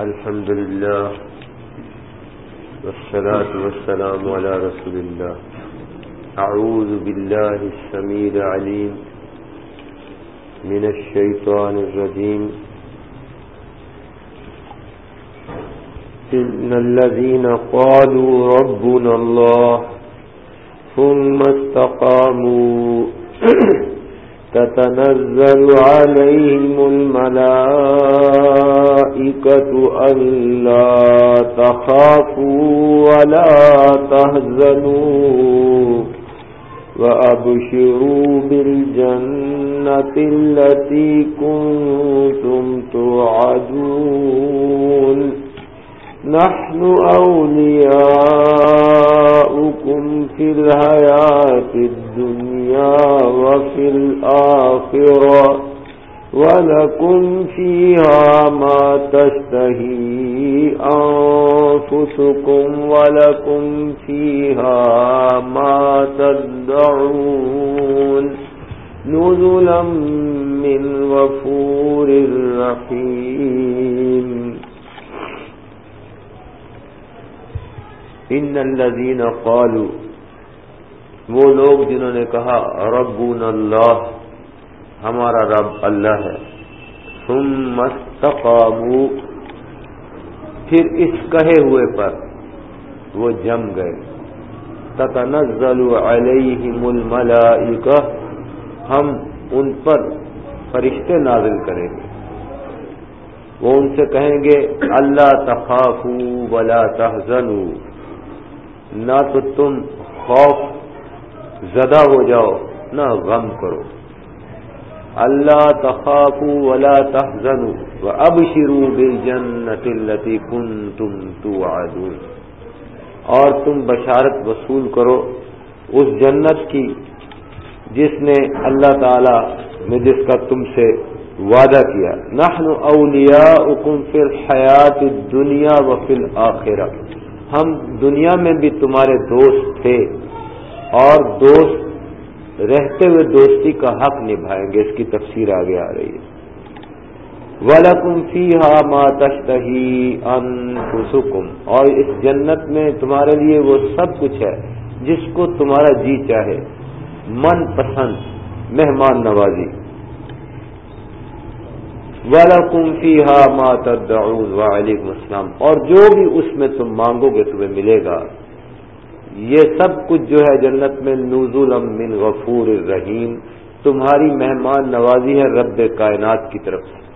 الحمد لله والصلاة والسلام على رسول الله. أعوذ بالله السميع العليم من الشيطان الرجيم. إن الذين قالوا ربنا الله ثم استقاموا تتنزل عليهم الملائكة ألا تخافوا ولا تهزنوا وأبشروا بالجنة التي كنتم توعدون نحن أولياؤكم في الحياة الدنيا وفي الآخرة ولكم فيها ما تشتهي أنفسكم ولكم فيها ما تدعون نزلا من غفور رحيم ان الذين قالوا وہ لوگ جنہوں نے کہا، ربنا اللہ، ہمارا رب اللہ ہے. ثم مستقاموا پھر اس کہے ہوئے پر وہ جم گئے۔ تتنزل علیہم الملائکہ، ہم ان پر فرشتے نازل کریں گے۔ وہ ان سے کہیں گے، اللہ تخافو ولا تحزنوا. نہ تو تم خوف زدہ ہو جاؤ، نہ غم کرو۔ اللہ تخافو ولا تحزنوا وابشروا بالجنة التي كنتم توعدون۔ اور تم بشارت وصول کرو اس جنت کی جس نے اللہ تعالی نے جس کا تم سے وعدہ کیا۔ نحن اولیاؤکم فی الحیات الدنیا وفی الاخرہ۔ ہم دنیا میں بھی تمہارے دوست تھے اور دوست رہتے ہوئے دوستی کا حق نبھائیں گے۔ اس کی تفسیر آگے آ رہی ہے۔ وَلَكُمْ فِيهَا مَا تَشْتَهِي أَنفُسُكُمْ۔ اور اس جنت میں تمہارے لیے وہ سب کچھ ہے جس کو تمہارا جی چاہے۔ من پسند، مہمان نوازی۔ وَلَكُمْ فِيهَا مَا تَدَّعُونَ۔ وَعَلَيْكُمْ السلام۔ اور جو بھی اس میں تم مانگو گے تمہیں ملے گا۔ یہ سب کچھ جو ہے جنت میں نزول من غفور الرحیم۔ تمہاری مہمان نوازی ہے رب کائنات کی طرف سے۔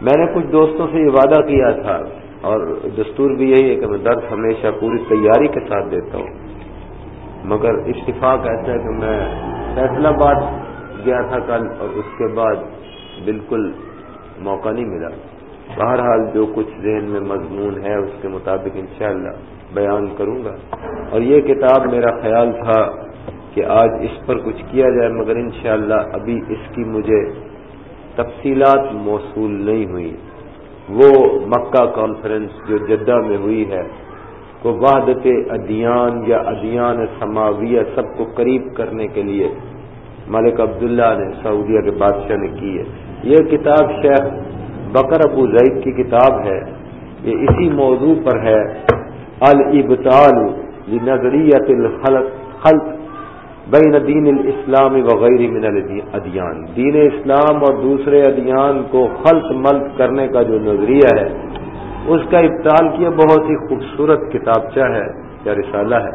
میں نے کچھ دوستوں سے یہ وعدہ کیا تھا۔ اور دستور بھی یہی ہے کہ میں درد ہمیشہ پوری تیاری کے ساتھ دیتا ہوں۔ مگر اتفاق ایسا ہے کہ میں فیصلہ آباد گیا تھا کل اور اس کے بعد بالکل موقع نہیں ملا۔ بہرحال جو کچھ ذہن میں مضمون ہے، اس کے مطابق انشاءاللہ بیان کروں گا۔ اور یہ کتاب میرا خیال تھا کہ آج اس پر کچھ کیا جائے، مگر انشاءاللہ ابھی اس کی مجھے تفصیلات موصول نہیں ہوئی۔ وہ مکہ کانفرنس جو جدہ میں ہوئی ہے، وہ وحدت ادیان یا ادیان سماویہ سب کو قریب کرنے کے لیے ملک عبداللہ نے، سعودیہ کے بادشاہ نے کی ہے۔ یہ کتاب شیخ بکر ابو زید کی کتاب ہے، یہ اسی موضوع پر ہے البتال نظریت الخلق، خلق بین دین الاسلام وغیرہ من الادیان۔ دین اسلام اور دوسرے ادیان کو خلط ملط کرنے کا جو نظریہ ہے، اس کا ابتال کیا بہت ہی خوبصورت کتابچہ ہے، یا رسالہ ہے۔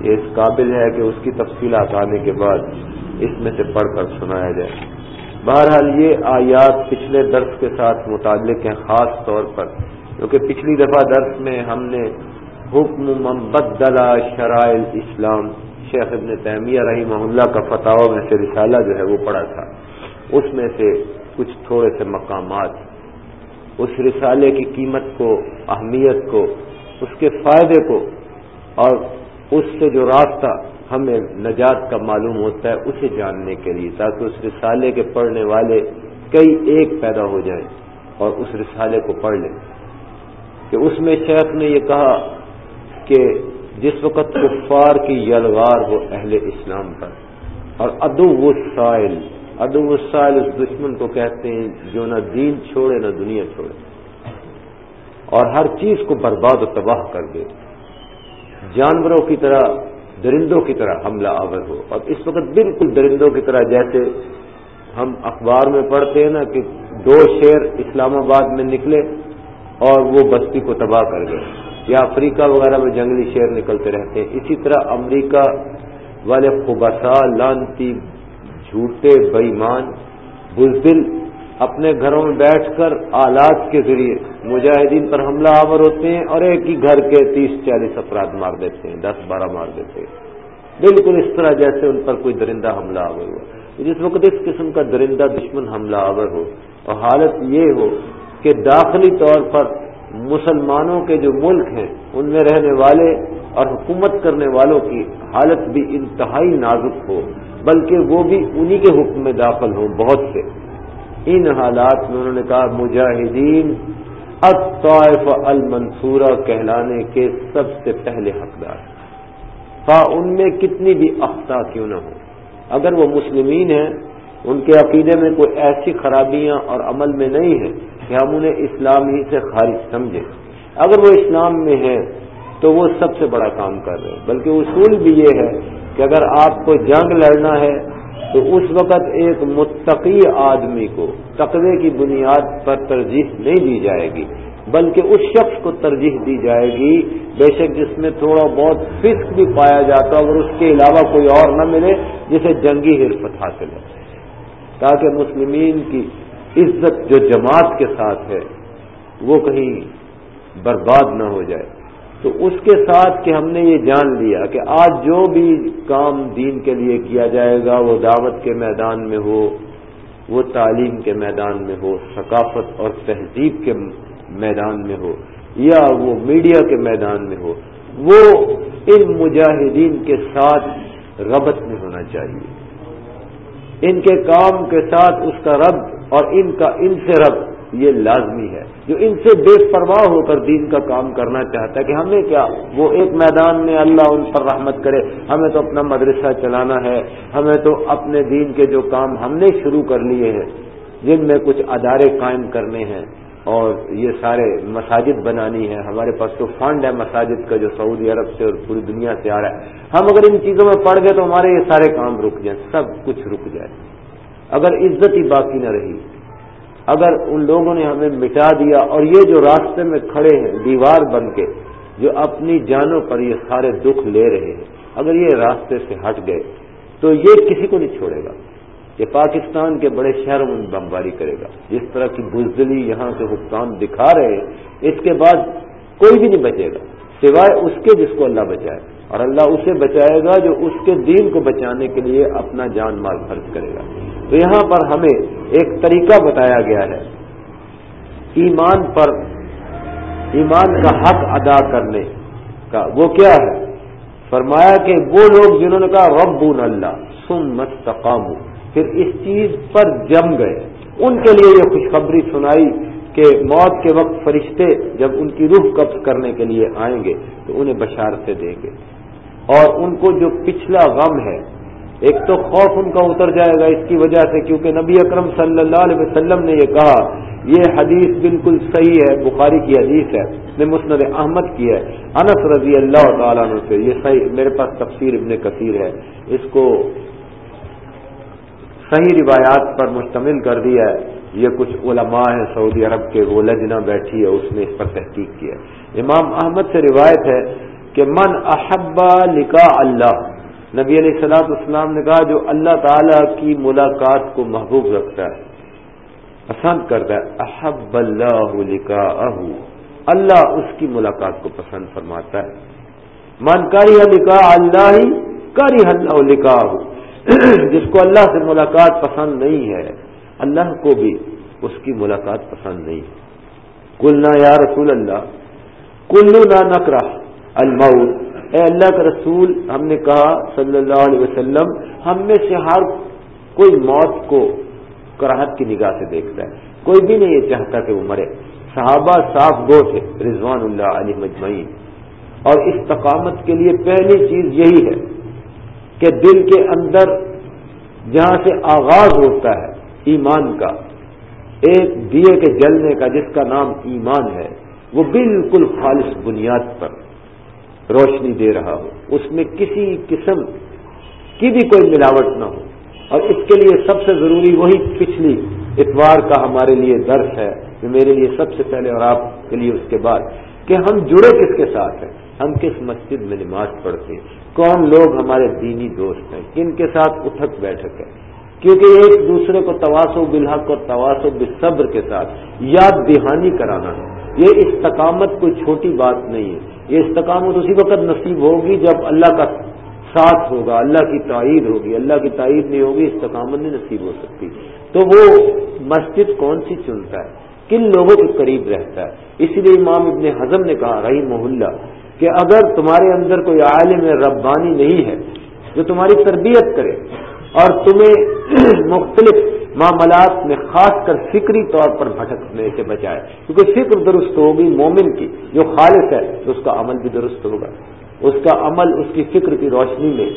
یہ اس قابل ہے کہ اس کی تفصیلات آنے کے بعد اس میں سے پڑھ کر سنایا جائے۔ بہرحال یہ آیات پچھلے درس کے ساتھ متعلق ہیں، خاص طور پر، کیونکہ پچھلی دفعہ درس میں ہم نے حکم ممبدلا شرائل اسلام شیخ ابن تیمیہ رحمہ اللہ کا فتح میں سے رسالہ جو ہے وہ پڑھا تھا۔ اس میں سے کچھ تھوڑے سے مقامات، اس رسالے کی قیمت کو، اہمیت کو، اس کے فائدے کو اور اس سے جو راستہ ہمیں نجات کا معلوم ہوتا ہے، اسے جاننے کے لیے، تاکہ اس رسالے کے پڑھنے والے کئی ایک پیدا ہو جائیں اور اس رسالے کو پڑھ لیں۔ کہ اس میں شیخ نے یہ کہا کہ جس وقت کفار کی یلغار ہو اہل اسلام پر، اور ادو و سائل ادو سائل اس دشمن کو کہتے ہیں جو نہ دین چھوڑے نہ دنیا چھوڑے، اور ہر چیز کو برباد و تباہ کر دے۔ جانوروں کی طرح، درندوں کی طرح حملہ آور ہو۔ اور اس وقت بالکل درندوں کی طرح جیسے ہم اخبار میں پڑھتے ہیں نا کہ دو شیر اسلام آباد میں نکلے اور وہ بستی کو تباہ کر گئے۔ یا افریقہ وغیرہ میں جنگلی شیر نکلتے رہتے ہیں۔ اسی طرح امریکہ والے خبصا لانتی، جھوٹے بےمان بزدل اپنے گھروں میں بیٹھ کر آلات کے ذریعے مجاہدین پر حملہ آور ہوتے ہیں اور ایک ہی گھر کے تیس چالیس افراد مار دیتے ہیں، دس بارہ مار دیتے ہیں۔ بالکل اس طرح جیسے ان پر کوئی درندہ حملہ آور ہوا جس وقت اس قسم کا درندہ دشمن حملہ آور ہو اور حالت یہ ہو کہ داخلی طور پر مسلمانوں کے جو ملک ہیں، ان میں رہنے والے اور حکومت کرنے والوں کی حالت بھی انتہائی نازک ہو، بلکہ وہ بھی انہی کے حکم میں داخل ہوں، بہت سے۔ ان حالات میں انہوں نے کہا، مجاہدین الطائف المنصورہ کہلانے کے سب سے پہلے حقدار خواہ ان میں کتنی بھی اختا کیوں نہ ہو۔ اگر وہ مسلمین ہیں، ان کے عقیدے میں کوئی ایسی خرابیاں اور عمل میں نہیں ہے کہ ہم انہیں اسلام ہی سے خارج سمجھیں۔ اگر وہ اسلام میں ہیں، تو وہ سب سے بڑا کام کر رہے ہیں۔ بلکہ اصول بھی یہ ہے کہ اگر آپ کو جنگ لڑنا ہے تو اس وقت ایک متقی آدمی کو تقوی کی بنیاد پر ترجیح نہیں دی جائے گی، بلکہ اس شخص کو ترجیح دی جائے گی۔ بے شک جس میں تھوڑا بہت فسق بھی پایا جاتا اگر اس کے علاوہ کوئی اور نہ ملے، جسے جنگی حرفت حاصل ہے۔ تاکہ مسلمین کی عزت جو جماعت کے ساتھ ہے، وہ کہیں برباد نہ ہو جائے۔ تو اس کے ساتھ کہ ہم نے یہ جان لیا کہ آج جو بھی کام دین کے لیے کیا جائے گا، وہ دعوت کے میدان میں ہو، وہ تعلیم کے میدان میں ہو، ثقافت اور تہذیب کے میدان میں ہو، یا وہ میڈیا کے میدان میں ہو، وہ ان مجاہدین کے ساتھ ربط میں ہونا چاہیے۔ ان کے کام کے ساتھ اس کا رب اور ان کا ان سے رب یہ لازمی ہے جو ان سے بے پرواہ ہو کر دین کا کام کرنا چاہتا ہے کہ ہمیں کیا وہ ایک میدان میں اللہ ان پر رحمت کرے ہمیں تو اپنا مدرسہ چلانا ہے ہمیں تو اپنے دین کے جو کام ہم نے شروع کر لیے ہیں جن میں کچھ ادارے قائم کرنے ہیں اور یہ سارے مساجد بنانی ہے ہمارے پاس تو فنڈ ہے مساجد کا جو سعودی عرب سے اور پوری دنیا سے آ رہا ہے ہم اگر ان چیزوں میں پڑ گئے تو ہمارے یہ سارے کام رک جائیں سب کچھ رک جائے اگر عزت ہی باقی نہ رہی اگر ان لوگوں نے ہمیں مٹا دیا اور یہ جو راستے میں کھڑے ہیں، دیوار بن کے، جو اپنی جانوں پر یہ سارے دکھ لے رہے ہیں، اگر یہ راستے سے ہٹ گئے، تو یہ کسی کو نہیں چھوڑے گا۔ یہ پاکستان کے بڑے شہروں میں بمباری کرے گا۔ جس طرح کی بزدلی یہاں کے حکام دکھا رہے ہیں، اس کے بعد کوئی بھی نہیں بچے گا۔ سوائے اس کے جس کو اللہ بچائے۔ اور اللہ اسے بچائے گا جو اس کے دین کو بچانے کے لیے اپنا جان مال خرچ کرے گا۔ تو یہاں پر ہمیں ایک طریقہ بتایا گیا ہے۔ ایمان پر، ایمان کا حق ادا کرنے کا وہ کیا ہے؟ فرمایا کہ وہ لوگ جنہوں نے کہا رب اللہ سم مستقام پھر اس چیز پر جم گئے۔ ان کے لیے یہ خوشخبری سنائی کہ موت کے وقت فرشتے جب ان کی روح قبض کرنے کے لیے آئیں گے تو انہیں بشارتیں دیں گے۔ اور ان کو جو پچھلا غم ہے ایک تو خوف ان کا اتر جائے گا اس کی وجہ سے کیونکہ نبی اکرم صلی اللہ علیہ وسلم نے یہ کہا، یہ حدیث بالکل صحیح ہے، بخاری کی حدیث ہے نے مسند احمد کی ہے۔ انس رضی اللہ تعالیٰ عنہ سے یہ صحیح، میرے پاس تفسیر ابن کثیر ہے۔ اس کو صحیح روایات پر مشتمل کر دیا ہے۔ یہ کچھ علماء ہیں سعودی عرب کے، وہ لجنا بیٹھی ہے، اس نے اس پر تحقیق کیا ہے۔ امام احمد سے روایت ہے کہ من احبا لکھا اللہ نبی علیہ السلاط اسلام نے کہا جو اللہ تعالی کی ملاقات کو محبوب رکھتا ہے، پسند کرتا ہے، احب اللہ لکھا اللہ اس کی ملاقات کو پسند فرماتا ہے۔ من کاری لکھا اللہ ہی کاری اللہ لکھا جس کو اللہ سے ملاقات پسند نہیں ہے، اللہ کو بھی اس کی ملاقات پسند نہیں ہے۔ کلنا یا رسول اللہ کلو نہ نکرا المعود اے اللہ کا رسول، ہم نے کہا صلی اللہ علیہ وسلم، ہم میں سے ہر کوئی موت کو کراہت کی نگاہ سے دیکھتا ہے۔ کوئی بھی نہیں یہ چاہتا کہ وہ مرے۔ صحابہ صاف گو تھے، رضوان اللہ علی مجمعین۔ اور استقامت کے لیے پہلی چیز یہی ہے کہ دل کے اندر جہاں سے آغاز ہوتا ہے ایمان کا، ایک دیے کے جلنے کا جس کا نام ایمان ہے، وہ بالکل خالص بنیاد پر۔ روشنی دے رہا ہو، اس میں کسی قسم کی بھی کوئی ملاوٹ نہ ہو۔ اور اس کے لیے سب سے ضروری وہی پچھلی اتوار کا ہمارے لیے درس ہے، جو میرے لیے سب سے پہلے اور آپ کے لیے اس کے بعد، کہ ہم جڑے کس کے ساتھ ہیں؟ ہم کس مسجد میں نماز پڑھتے ہیں؟ کون لوگ ہمارے دینی دوست ہیں؟ کن کے ساتھ اٹھک بیٹھک ہے؟ کیونکہ ایک دوسرے کو تواسو بالحق اور تواسو بالصبر کے ساتھ یاد دہانی کرانا ہے۔ یہ استقامت کوئی چھوٹی بات نہیں ہے۔ یہ استقامت اسی وقت نصیب ہوگی جب اللہ کا ساتھ ہوگا، اللہ کی تائید ہوگی، اللہ کی تائید نہیں ہوگی، استقامت نہیں نصیب ہو سکتی۔ تو وہ مسجد کون سی چنتا ہے؟ کن لوگوں کے قریب رہتا ہے؟ اسی لیے امام ابن حزم نے کہا رہی محلہ کہ اگر تمہارے اندر کوئی عالم ربانی نہیں ہے جو تمہاری تربیت کرے اور تمہیں مختلف معاملات میں خاص کر فکری طور پر بھٹکنے سے بچائے۔ کیونکہ فکر درست ہوگی مومن کی، جو خالص ہے، تو اس کا عمل بھی درست ہوگا۔ اس کا عمل اس کی فکر کی روشنی میں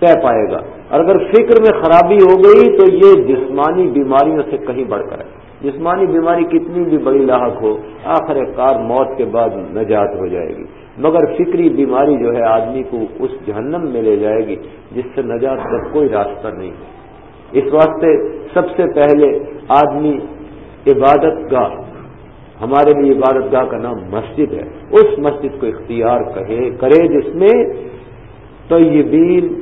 طے پائے گا۔ اور اگر فکر میں خرابی ہو گئی، تو یہ جسمانی بیماریوں سے کہیں بڑھ کر ہے۔ جسمانی بیماری کتنی بھی بڑی لاحق ہو، آخر کار موت کے بعد نجات ہو جائے گی۔ مگر فکری بیماری جو ہے آدمی کو اس جہنم میں لے جائے گی، جس سے نجات کا کوئی راستہ نہیں۔ ہے اس واسطے سب سے پہلے آدمی عبادت گاہ، ہمارے لیے عبادت گاہ کا نام مسجد ہے۔ اس مسجد کو اختیار کہے، کرے جس میں طیبین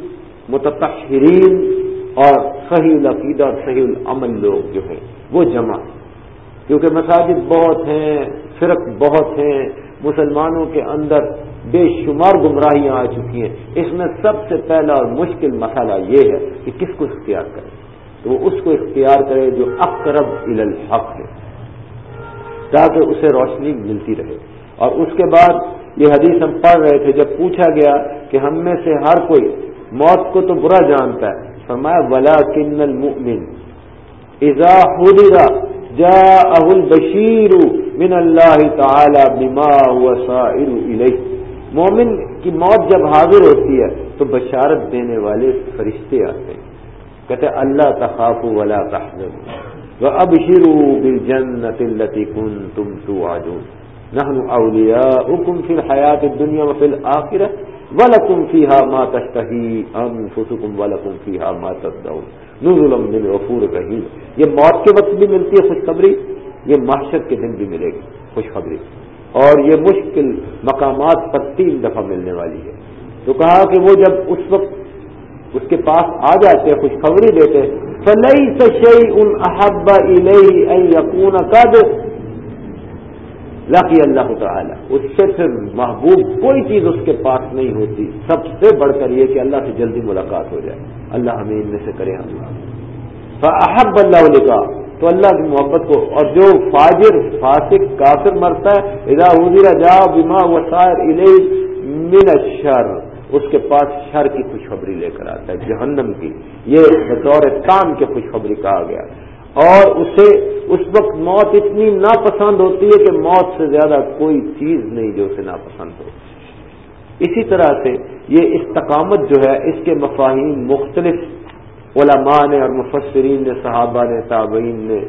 متحرین اور صحیح العقیدہ اور صحیح العمل لوگ جو ہیں، وہ جمع۔ کیونکہ مساجد بہت ہیں، فرق بہت ہیں۔ مسلمانوں کے اندر بے شمار گمراہیاں آ چکی ہیں۔ اس میں سب سے پہلا اور مشکل مسئلہ یہ ہے کہ کس کو اختیار کرے تو وہ اس کو اختیار کرے جو اقرب الحق ہے، تاکہ اسے روشنی ملتی رہے۔ اور اس کے بعد یہ حدیث ہم پڑھ رہے تھے، جب پوچھا گیا کہ ہم میں سے ہر کوئی موت کو تو برا جانتا ہے، فرمایا ولا کن المؤمن اذا جاءه البشیر من اللہ تعالی بما وسائر الیہ مومن کی موت جب حاضر ہوتی ہے تو بشارت دینے والے فرشتے آتے ہیں۔ کہتے اللہ تخاف ولا تحزن۔ اب شروع بل وابشروا بالجنة التي كنتم توعدون۔ نحن أولياؤكم في الحياة الدنيا وفي الآخرة۔ ولكم فيها ما تشتهي أنفسكم ولكم فيها ما تدعون نزلا من غفور رحيم یہ موت کے وقت بھی ملتی ہے خوشخبری، یہ معاشر کے دن بھی ملے گی خوشخبری۔ اور یہ مشکل مقامات پر تین دفعہ ملنے والی ہے۔ تو کہا کہ وہ جب اس وقت اس کے پاس آ جاتے، خوشخبری دیتے، فليس شيء أحب إليه أن يكون قد لقي اللہ تعالی۔ اس سے پھر محبوب کوئی چیز اس کے پاس نہیں ہوتی۔ سب سے بڑھ کر یہ کہ اللہ سے جلدی ملاقات ہو جائے۔ اللہ ہمیں ان میں سے کرے ہم فاحب اللہ لکھا تو اللہ کی محبت کو اور جو فاجر، فاسق، کافر مرتا ہے، اذا حضر جا بما وسائر الیہ من الشر۔ اس کے پاس شر کی خوشخبری لے کر آتا ہے، جہنم کی۔ یہ بطور تان کی خوشخبری کہا گیا۔ اور اسے اس وقت موت اتنی ناپسند ہوتی ہے کہ موت سے زیادہ کوئی چیز نہیں جو اسے ناپسند ہو۔ اسی طرح سے یہ استقامت جو ہے، اس کے مفاہیم مختلف علماء نے اور مفسرین نے، صحابہ نے، تابعین نے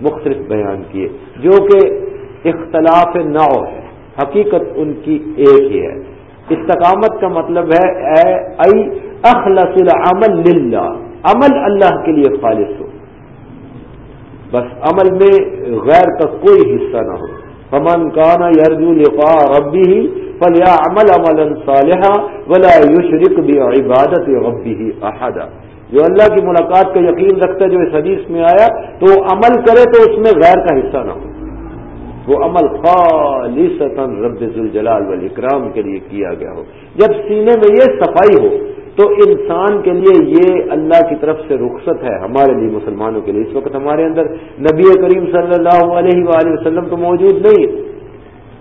مختلف بیان کیے، جو کہ اختلاف نو ہے۔ حقیقت ان کی ایک ہی ہے۔ استقامت کا مطلب ہے، اے اخلص العمل للہ، عمل اللہ کے لیے خالص ہو۔ بس عمل میں غیر کا کوئی حصہ نہ ہو۔ فمن کانا یرجو لقاء ربی ہی فل یا عمل عمل صالحہ ولا یشرک بھی عبادت ربی ہی احدا جو اللہ کی ملاقات کا یقین رکھتا ہے، جو اس حدیث میں آیا، تو وہ عمل کرے تو اس میں غیر کا حصہ نہ ہو۔ وہ عمل خالصتا رب الجلال والاکرام کے لیے کیا گیا ہو۔ جب سینے میں یہ صفائی ہو تو انسان کے لیے یہ اللہ کی طرف سے رخصت ہے ہمارے لیے مسلمانوں کے لیے۔ اس وقت ہمارے اندر نبی کریم صلی اللہ علیہ وآلہ وسلم تو موجود نہیں۔ ہے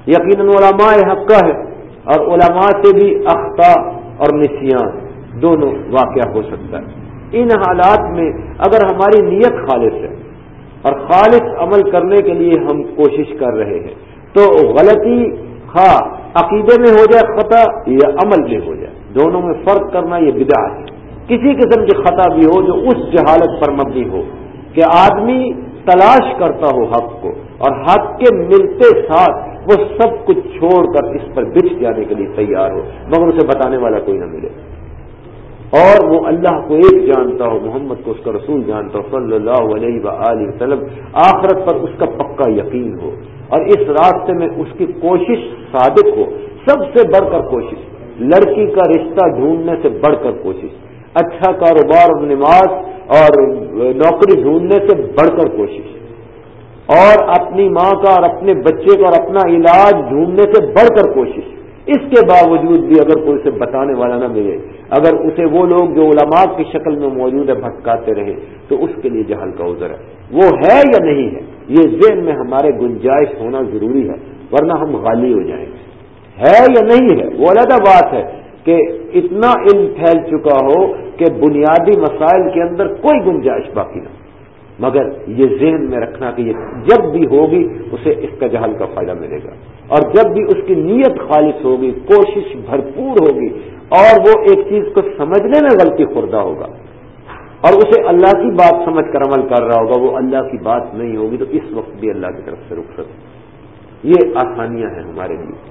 یقیناً علماء حقہ ہے اور علماء سے بھی اختہ اور نسیان دونوں واقعہ ہو سکتا ہے۔ ان حالات میں اگر ہماری نیت خالص ہے اور خالص عمل کرنے کے لیے ہم کوشش کر رہے ہیں تو غلطی ہاں عقیدے میں ہو جائے، خطا یا عمل میں ہو جائے۔ دونوں میں فرق کرنا یہ بدا ہے۔ کسی قسم کی خطا بھی ہو جو اس جہالت پر مبنی ہو کہ آدمی تلاش کرتا ہو حق کو اور حق کے ملتے ساتھ وہ سب کچھ چھوڑ کر اس پر بچ جانے کے لیے تیار ہو، مگر اسے بتانے والا کوئی نہ ملے۔ اور وہ اللہ کو ایک جانتا ہو، محمد کو اس کا رسول جانتا ہو، صلی اللہ علیہ و وسلم، آخرت پر اس کا پکا یقین ہو۔ اور اس راستے میں اس کی کوشش صادق ہو، سب سے بڑھ کر کوشش۔ لڑکی کا رشتہ ڈھونڈنے سے بڑھ کر کوشش اچھا کاروبار اور نماز اور نوکری ڈھونڈنے سے بڑھ کر کوشش اور اپنی ماں کا اور اپنے بچے کا اور اپنا علاج ڈھونڈنے سے بڑھ کر کوشش اس کے باوجود بھی اگر کوئی اسے بتانے والا نہ ملے، اگر اسے وہ لوگ جو علماء کی شکل میں موجود ہے بھٹکاتے رہے، تو اس کے لیے جہل کا عذر ہے۔ وہ ہے یا نہیں ہے، یہ ذہن میں ہمارے گنجائش ہونا ضروری ہے، ورنہ ہم غالی ہو جائیں گے۔ ہے یا نہیں ہے؟ وہ علیحدہ بات ہے کہ اتنا علم پھیل چکا ہو کہ بنیادی مسائل کے اندر کوئی گنجائش باقی نہ مگر یہ ذہن میں رکھنا کہ یہ جب بھی ہوگی اسے اس کا جہل کا فائدہ ملے گا۔ اور جب بھی اس کی نیت خالص ہوگی، کوشش بھرپور ہوگی، اور وہ ایک چیز کو سمجھنے میں غلطی خوردہ ہوگا، اور اسے اللہ کی بات سمجھ کر عمل کر رہا ہوگا، وہ اللہ کی بات نہیں ہوگی، تو اس وقت بھی اللہ کی طرف سے رک سکے یہ آسانیاں ہیں ہمارے لیے۔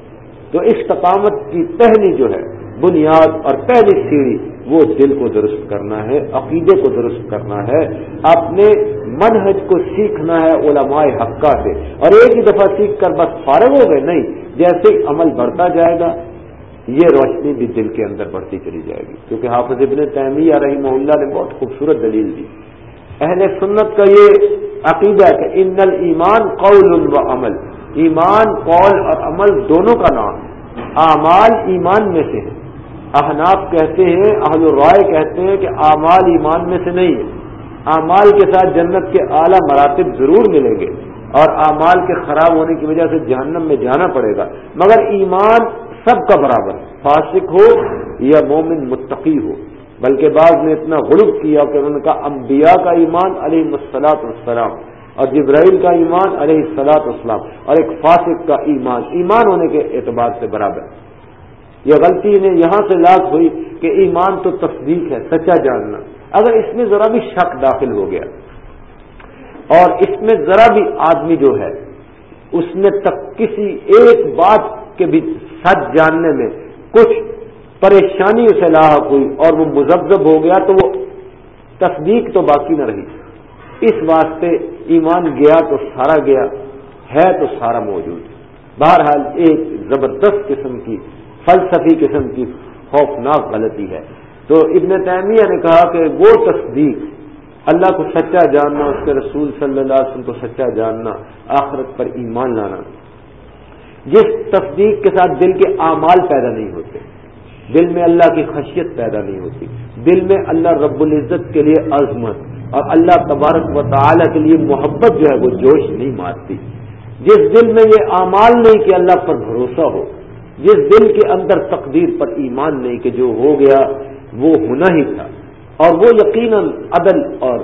تو استقامت کی پہلی جو ہے بنیاد اور پہلی سیڑھی، وہ دل کو درست کرنا ہے، عقیدے کو درست کرنا ہے، اپنے منہج کو سیکھنا ہے علماء حقہ سے۔ اور ایک ہی دفعہ سیکھ کر بس فارغ ہو گئے، نہیں، جیسے عمل بڑھتا جائے گا، یہ روشنی بھی دل کے اندر بڑھتی چلی جائے گی۔ کیونکہ حافظ ابن تیمیہ رحمہ اللہ نے بہت خوبصورت دلیل دی۔ اہل سنت کا یہ عقیدہ ہے کہ ان ایمان قول و عمل۔ ایمان، قول اور عمل دونوں کا نام اعمال ایمان میں سے ہے۔ احناف کہتے ہیں، اہل الرائے کہتے ہیں کہ اعمال ایمان میں سے نہیں ہے۔ اعمال کے ساتھ جنت کے اعلیٰ مراتب ضرور ملیں گے اور اعمال کے خراب ہونے کی وجہ سے جہنم میں جانا پڑے گا۔ مگر ایمان سب کا برابر فاسق ہو یا مومن متقی ہو۔ بلکہ بعض نے اتنا غلط کیا کہ انہوں نے کہا انبیاء کا ایمان علیہ مسلاط السلام اور جبرائیل کا ایمان علیہ السلاط اسلام اور ایک فاسق کا ایمان ایمان ہونے کے اعتبار سے برابر۔ یہ غلطی نے یہاں سے لاکھ ہوئی کہ ایمان تو تصدیق ہے، سچا جاننا۔ اگر اس میں ذرا بھی شک داخل ہو گیا اور اس میں ذرا بھی آدمی جو ہے، اس نے تک کسی ایک بات کے بھی سچ جاننے میں کچھ پریشانی اسے لاحق ہوئی اور وہ مذبذب ہو گیا تو وہ تصدیق تو باقی نہ رہی۔ اس واسطے ایمان گیا تو سارا گیا، ہے تو سارا موجود۔ بہرحال ایک زبردست قسم کی، فلسفی قسم کی خوفناک غلطی ہے۔ تو ابن تیمیہ نے کہا کہ وہ تصدیق، اللہ کو سچا جاننا، اس کے رسول صلی اللہ علیہ وسلم کو سچا جاننا، آخرت پر ایمان لانا۔ جس تصدیق کے ساتھ دل کے اعمال پیدا نہیں ہوتے دل میں اللہ کی خشیت پیدا نہیں ہوتی۔ دل میں اللہ رب العزت کے لیے عظمت اور اللہ تبارک و تعالی کے لیے محبت جو ہے وہ جوش نہیں مارتی۔ جس دل میں یہ اعمال نہیں کہ اللہ پر بھروسہ ہو، جس دل کے اندر تقدیر پر ایمان نہیں کہ جو ہو گیا، وہ ہونا ہی تھا۔ اور وہ یقیناً عدل اور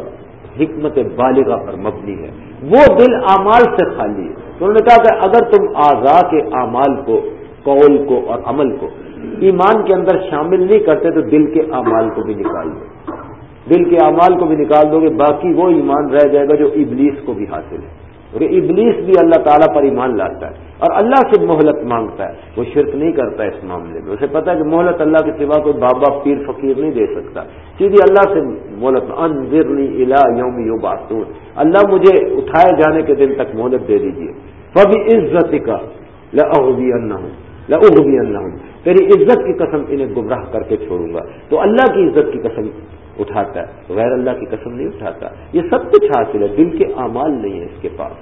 حکمت بالغہ پر مبنی ہے۔ وہ دل اعمال سے خالی ہے۔ تو انہوں نے کہا کہ اگر تم آزا کے اعمال کو، قول کو اور عمل کو ایمان کے اندر شامل نہیں کرتے تو دل کے اعمال کو بھی نکال دو۔ دل کے اعمال کو بھی نکال دو گے، باقی وہ ایمان رہ جائے گا جو ابلیس کو بھی حاصل ہے۔ کیونکہ ابلیس بھی اللہ تعالیٰ پر ایمان لاتا ہے اور اللہ سے مہلت مانگتا ہے۔ وہ شرک نہیں کرتا اس معاملے میں۔ اسے پتا ہے کہ مہلت اللہ کے سوا کوئی بابا پیر فقیر نہیں دے سکتا۔ سیدھی اللہ سے مہلت انضرنی الا یوم یو باتون اللہ مجھے اٹھائے جانے کے دن تک مہلت دے دیجیے کبھی عزت کا لبی اللہ ہوں اللہ تیری عزت کی قسم انہیں گمراہ کر کے چھوڑوں گا۔ تو اللہ کی عزت کی قسم اٹھاتا ہے، غیر اللہ کی قسم نہیں اٹھاتا۔ یہ سب کچھ حاصل ہے، دل کے اعمال نہیں ہے اس کے پاس۔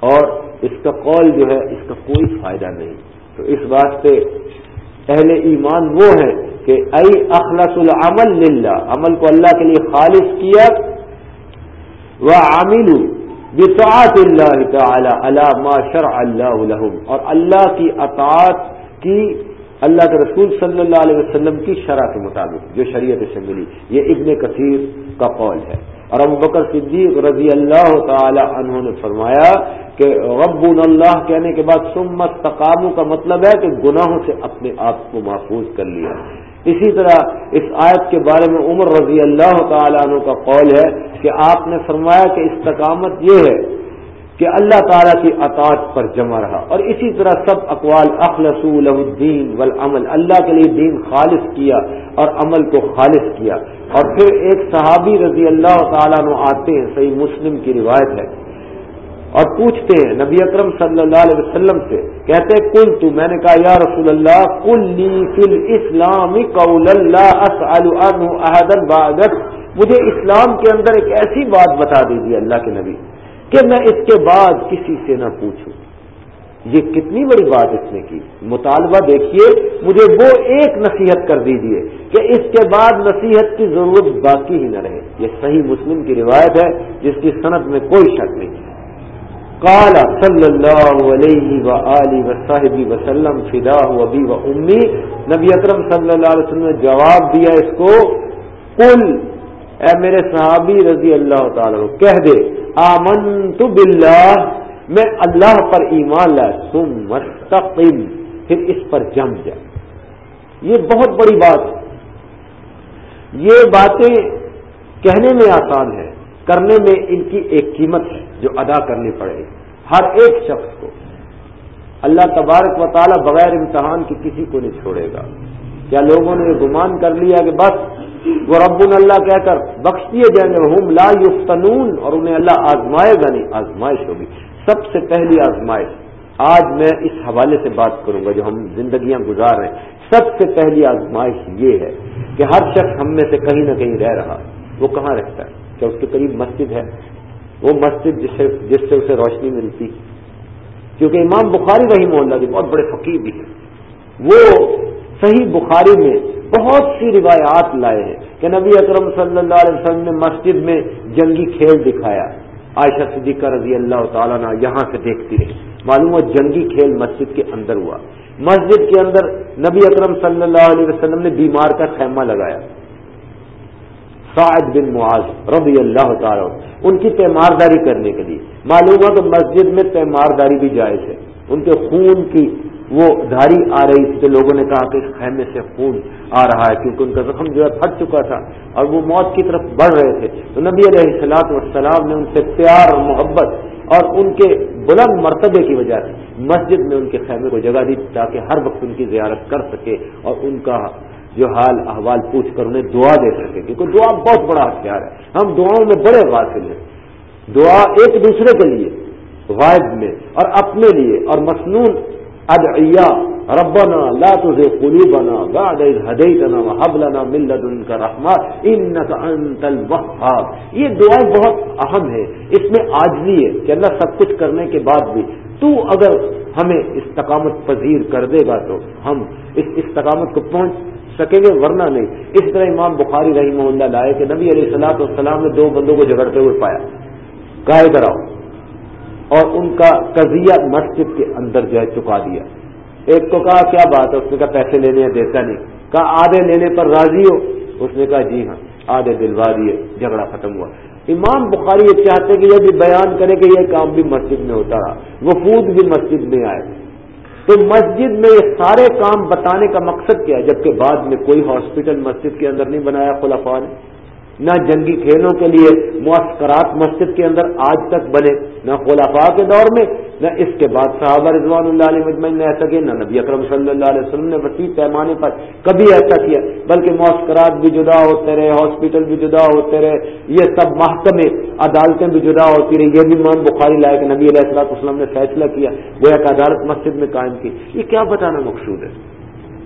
اور اس کا قول جو ہے، اس کا کوئی فائدہ نہیں۔ تو اس واسطے اہل ایمان وہ ہے کہ ائی اخلاص العمل للہ، عمل کو اللہ کے لیے خالص کیا وہ عامل بسعت اللہ تعالی علامہ شرع اللہ اور اللہ کی اطاعت کی اللہ کے رسول صلی اللہ علیہ وسلم کی شرح کے مطابق جو شریعت سے ملی۔ یہ ابن کثیر کا قول ہے۔ اور ابو بکر صدیق رضی اللہ تعالی عنہ نے فرمایا کہ رب اللہ کہنے کے بعد سمت تقاموں کا مطلب ہے کہ گناہوں سے اپنے آپ کو محفوظ کر لیا۔ اسی طرح اس آیت کے بارے میں عمر رضی اللہ تعالی عنہ کا قول ہے کہ آپ نے فرمایا کہ استقامت یہ ہے کہ اللہ تعالیٰ کی اطاعت پر جمع رہا۔ اور اسی طرح سب اقوال اخلص الدین والعمل، اللہ کے لیے دین خالص کیا اور عمل کو خالص کیا۔ اور پھر ایک صحابی رضی اللہ تعالیٰ عنہ آتے ہیں، صحیح مسلم کی روایت ہے، اور پوچھتے ہیں نبی اکرم صلی اللہ علیہ وسلم سے، کہتے کل تو میں نے کہا، یا رسول اللہ کل فل اسلامی قول اللہ مجھے اسلام کے اندر ایک ایسی بات بتا دیجیے اللہ کے نبی۔ کہ میں اس کے بعد کسی سے نہ پوچھوں۔ یہ کتنی بڑی بات اس نے کی۔ مطالبہ دیکھیے، مجھے وہ ایک نصیحت کر دیجیے کہ اس کے بعد نصیحت کی ضرورت باقی ہی نہ رہے۔ یہ صحیح مسلم کی روایت ہے، جس کی صنعت میں کوئی شک نہیں۔ ہے کالا صلی اللہ علیہ و علی و صاحبی وسلم فدا ابی و امی۔ نبی اکرم صلی اللہ علیہ وسلم نے جواب دیا اس کو کل اے میرے صحابی رضی اللہ تعالی کہہ دے۔ آمن تو میں اللہ پر ایمان لا تم مستقل پھر اس پر جم جا یہ بہت بڑی بات ہے۔ یہ باتیں کہنے میں آسان ہے کرنے میں ان کی ایک قیمت ہے جو ادا کرنی پڑے گی۔ ہر ایک شخص کو۔ اللہ تبارک و تعالیٰ بغیر امتحان کی کسی کو نہیں چھوڑے گا۔ کیا لوگوں نے یہ گمان کر لیا کہ بس وہ رب اللہ کہہ کر بخش دیے جائیں گے ہم لا یفتنون اور انہیں اللہ آزمائے گا نہیں، آزمائش ہوگی۔ سب سے پہلی آزمائش، آج میں اس حوالے سے بات کروں گا جو ہم زندگیاں گزار رہے ہیں۔ سب سے پہلی آزمائش یہ ہے کہ ہر شخص ہم میں سے کہیں نہ کہیں رہ رہا وہ کہاں رہتا ہے؟ کیا اس کے قریب مسجد ہے؟ وہ مسجد جس سے جس سے اسے روشنی ملتی۔ کیونکہ امام بخاری وہی محلہ کے بہت بڑے فقیر بھی ہیں۔ وہ صحیح بخاری میں بہت سی روایات لائے ہیں کہ نبی اکرم صلی اللہ علیہ وسلم نے مسجد میں جنگی کھیل دکھایا۔ عائشہ صدیقہ رضی اللہ تعالیٰ نے یہاں سے دیکھتی رہی معلوم ہو جنگی کھیل مسجد کے اندر ہوا۔ مسجد کے اندر نبی اکرم صلی اللہ علیہ وسلم نے بیمار کا خیمہ لگایا۔ سعد بن معاذ رضی اللہ تعالی ان کی پیمارداری کرنے کے لیے۔ معلوم ہے تو مسجد میں پیمارداری بھی جائز ہے۔ ان کے خون کی وہ دھاری آ رہی تھی تو لوگوں نے کہا کہ خیمے سے خون آ رہا ہے کیونکہ ان کا زخم جو ہے پھٹ چکا تھا اور وہ موت کی طرف بڑھ رہے تھے۔ تو نبی علیہ السلاط والسلام نے ان سے پیار اور محبت اور ان کے بلند مرتبے کی وجہ سے مسجد میں ان کے خیمے کو جگہ دی تاکہ ہر وقت ان کی زیارت کر سکے اور ان کا جو حال احوال پوچھ کر انہیں دعا دے سکے۔ کیونکہ دعا بہت بڑا ہتھیار ہے۔ ہم دعاؤں میں بڑے غافل ہیں۔ دعا ایک دوسرے کے لیے، غائب میں اور اپنے لیے اور مصنون ادعیا، ربنا لا تزغ قلوبنا بعد اذ هديتنا وهب لنا من لدنك رحمة انك انت الوهاب۔ یہ دعائیں بہت اہم ہے اس میں عاجزی ہے کہ اللہ سب کچھ کرنے کے بعد بھی۔ تو اگر ہمیں استقامت پذیر کر دے گا تو ہم اس استقامت کو پہنچ سکیں گے، ورنہ نہیں۔ اس طرح امام بخاری رحمہ اللہ لائے کہ نبی علیہ السلاط والسلام نے دو بندوں کو جگڑتے ہوئے پایا۔ گائے کراؤ اور ان کا قضیہ مسجد کے اندر جو ہے چکا دیا۔ ایک کو کہا، کیا بات ہے؟ اس نے کہا، پیسے لینے ہیں، دیتا نہیں۔ کہا، آدھے لینے پر راضی ہو؟ اس نے کہا جی ہاں آدھے دلوا دیے جھگڑا ختم ہوا۔ امام بخاری یہ چاہتے کہ یہ بھی بیان کرے کہ یہ کام بھی مسجد میں ہوتا رہا۔ وفود بھی مسجد میں آئے۔ تو مسجد میں یہ سارے کام بتانے کا مقصد کیا ہے؟ جبکہ بعد میں کوئی ہاسپٹل مسجد کے اندر نہیں بنایا خلافا نے۔ نہ جنگی کھیلوں کے لیے مؤثرات مسجد کے اندر آج تک بنے، نہ خلافا کے دور میں، نہ اس کے بعد صحابہ رضوان اللہ علیہ مجمعین نے ایسا کیا، نہ نبی اکرم صلی اللہ علیہ وسلم نے وسیع پیمانے پر کبھی ایسا کیا، بلکہ مؤثرات بھی جدا ہوتے رہے، ہاسپٹل بھی جدا ہوتے رہے، یہ سب محکمے، عدالتیں بھی جدا ہوتی رہی یہ بھی مان بخاری لائے کہ نبی علیہ السلط وسلم نے فیصلہ کیا وہ ایک عدالت مسجد میں قائم کی۔ یہ کیا بتانا مقصود ہے؟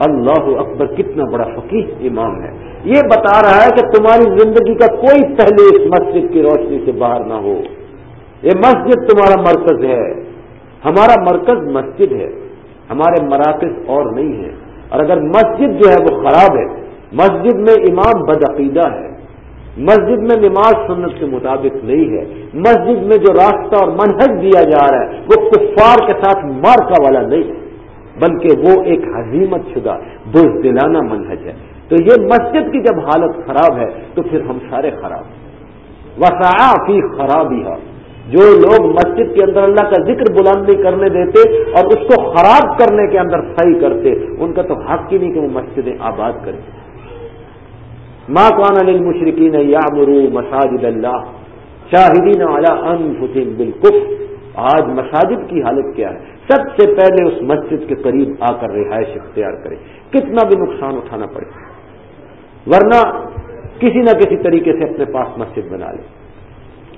اللہ اکبر کتنا بڑا فقیر امام ہے۔ یہ بتا رہا ہے کہ تمہاری زندگی کا کوئی پہلے اس مسجد کی روشنی سے باہر نہ ہو۔ یہ مسجد تمہارا مرکز ہے۔ ہمارا مرکز مسجد ہے۔ ہمارے مراکز اور نہیں ہے اور اگر مسجد جو ہے وہ خراب ہے، مسجد میں امام بدعقیدہ ہے۔ مسجد میں نماز سنت کے مطابق نہیں ہے۔ مسجد میں جو راستہ اور منہج دیا جا رہا ہے، وہ کفار کے ساتھ مارکا والا نہیں۔ ہے بلکہ وہ ایک حزیمت شدہ بز دلانہ منہج ہے۔ تو یہ مسجد کی جب حالت خراب ہے، تو پھر ہم سارے خراب ہیں۔ وسا فی خرابی جو لوگ مسجد کے اندر اللہ کا ذکر بلند نہیں کرنے دیتے اور اس کو خراب کرنے کے اندر صحیح کرتے، ان کا تو حق ہی نہیں کہ وہ مسجدیں آباد کریں۔ ماں کان مشرقین یا مرو مساجد اللہ شاہدین انفسم بالکف آج مساجد کی حالت کیا ہے؟ سب سے پہلے اس مسجد کے قریب آ کر رہائش اختیار کرے۔ کتنا بھی نقصان اٹھانا پڑے، ورنہ کسی نہ کسی طریقے سے اپنے پاس مسجد بنا لے۔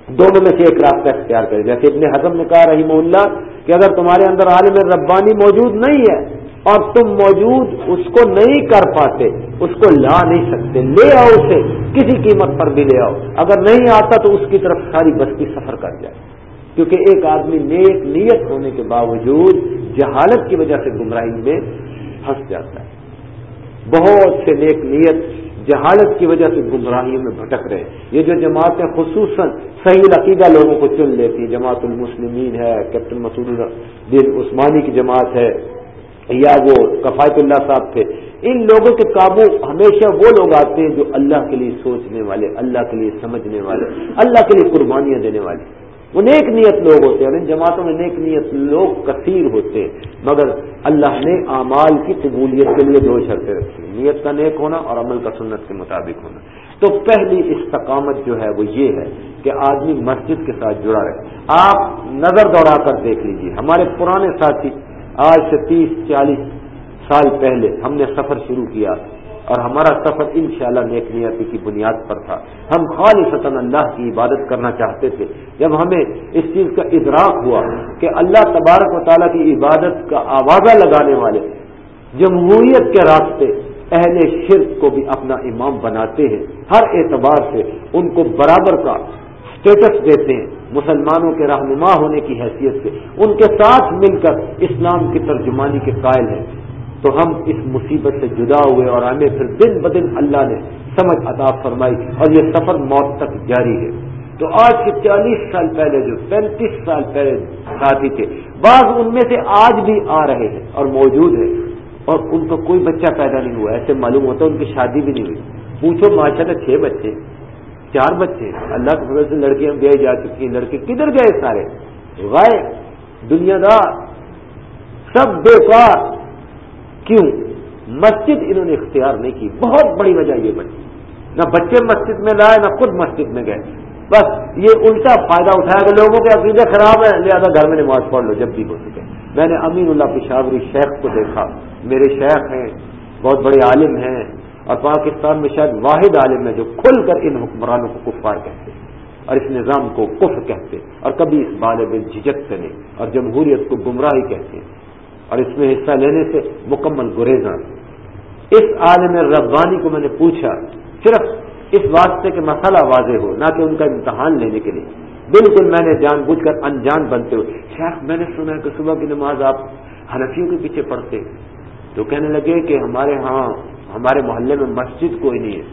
دونوں میں سے ایک راستہ اختیار کرے۔ جیسے ابن حضم نے کہا رحیم اللہ کہ اگر تمہارے اندر عالم ربانی موجود نہیں ہے اور تم موجود اس کو نہیں کر پاتے، اس کو لا نہیں سکتے، لے آؤ اسے، کسی قیمت پر بھی لے آؤ۔ اگر نہیں آتا تو اس کی طرف ساری بستی سفر کر جائے۔ کیونکہ ایک آدمی نیک نیت ہونے کے باوجود جہالت کی وجہ سے گمراہی میں پھنس جاتا ہے۔ بہت سے نیک نیت جہالت کی وجہ سے گمراہی میں بھٹک رہے ہیں۔ یہ جو جماعتیں خصوصاً صحیح عقیدہ لوگوں کو چن لیتی جماعت المسلمین ہے، کیپٹن مسود الدین عثمانی کی جماعت ہے، یا وہ کفایت اللہ صاحب تھے۔ ان لوگوں کے قابو ہمیشہ وہ لوگ آتے ہیں جو اللہ کے لیے سوچنے والے، اللہ کے لیے سمجھنے والے، اللہ کے لیے قربانیاں دینے والے۔ وہ نیک نیت لوگ ہوتے ہیں اور ان جماعتوں میں نیک نیت لوگ کثیر ہوتے ہیں، مگر اللہ نے اعمال کی قبولیت کے لیے دو شرطیں رکھی نیت کا نیک ہونا اور عمل کا سنت کے مطابق ہونا۔ تو پہلی استقامت جو ہے وہ یہ ہے کہ آدمی مسجد کے ساتھ جڑا رہے۔ آپ نظر دوڑا کر دیکھ لیجیے، ہمارے پرانے ساتھی، آج سے تیس، چالیس سال پہلے ہم نے سفر شروع کیا اور ہمارا سفر انشاءاللہ شاء نیک نیتی کی بنیاد پر تھا۔ ہم خالی اللہ کی عبادت کرنا چاہتے تھے۔ جب ہمیں اس چیز کا ادراک ہوا کہ اللہ تبارک و تعالیٰ کی عبادت کا آوازہ لگانے والے جمہوریت کے راستے اہل شرک کو بھی اپنا امام بناتے ہیں، ہر اعتبار سے ان کو برابر کا اسٹیٹس دیتے ہیں، مسلمانوں کے رہنما ہونے کی حیثیت سے۔ ان کے ساتھ مل کر اسلام کی ترجمانی کے قائل ہیں۔ تو ہم اس مصیبت سے جدا ہوئے اور ہمیں پھر دن بدن اللہ نے سمجھ عطا فرمائی اور یہ سفر موت تک جاری ہے۔ تو آج سے چالیس سال پہلے جو پینتیس سال پہلے ساتھی تھے، بعض ان میں سے آج بھی آ رہے ہیں اور موجود ہیں۔ اور ان کو کوئی بچہ پیدا نہیں ہوا، ایسے معلوم ہوتا ان کی شادی بھی نہیں ہوئی۔ پوچھو ماشاء اللہ چھ بچے، چار بچے، اللہ کے فضل سے لڑکیاں بیائی جا چکی ہیں۔ لڑکے کدھر گئے سارے؟ غائب، دنیا دار، سب بیکار۔ کیوں؟ مسجد انہوں نے اختیار نہیں کی۔ بہت بڑی وجہ یہ بنی۔ نہ بچے مسجد میں لائے، نہ خود مسجد میں گئے۔ بس یہ الٹا فائدہ اٹھایا کہ لوگوں کے عقیدے خراب ہیں۔ لہٰذا گھر میں نماز پڑھ لو جب بھی ہو سکے۔ میں نے امین اللہ پشاوری شیخ کو دیکھا۔ میرے شیخ ہیں، بہت بڑے عالم ہیں۔ اور پاکستان میں شاید واحد عالم ہے جو کھل کر ان حکمرانوں کو کفار کہتے اور اس نظام کو کف کہتے اور کبھی اس بارے میں جھجکتے نہیں۔ اور جمہوریت کو گمراہی کہتے ہیں۔ اور اس میں حصہ لینے سے مکمل گریزاں اس عالم ربانی کو میں نے پوچھا، صرف اس واسطے کہ مسئلہ واضح ہو، نہ کہ ان کا امتحان لینے کے لیے۔ بالکل میں نے جان بوجھ کر انجان بنتے ہوئے، شیخ میں نے سنا کہ صبح کی نماز آپ حنفیوں کے پیچھے پڑھتے تو کہنے لگے کہ ہمارے ہاں ہمارے محلے میں مسجد کوئی نہیں ہے،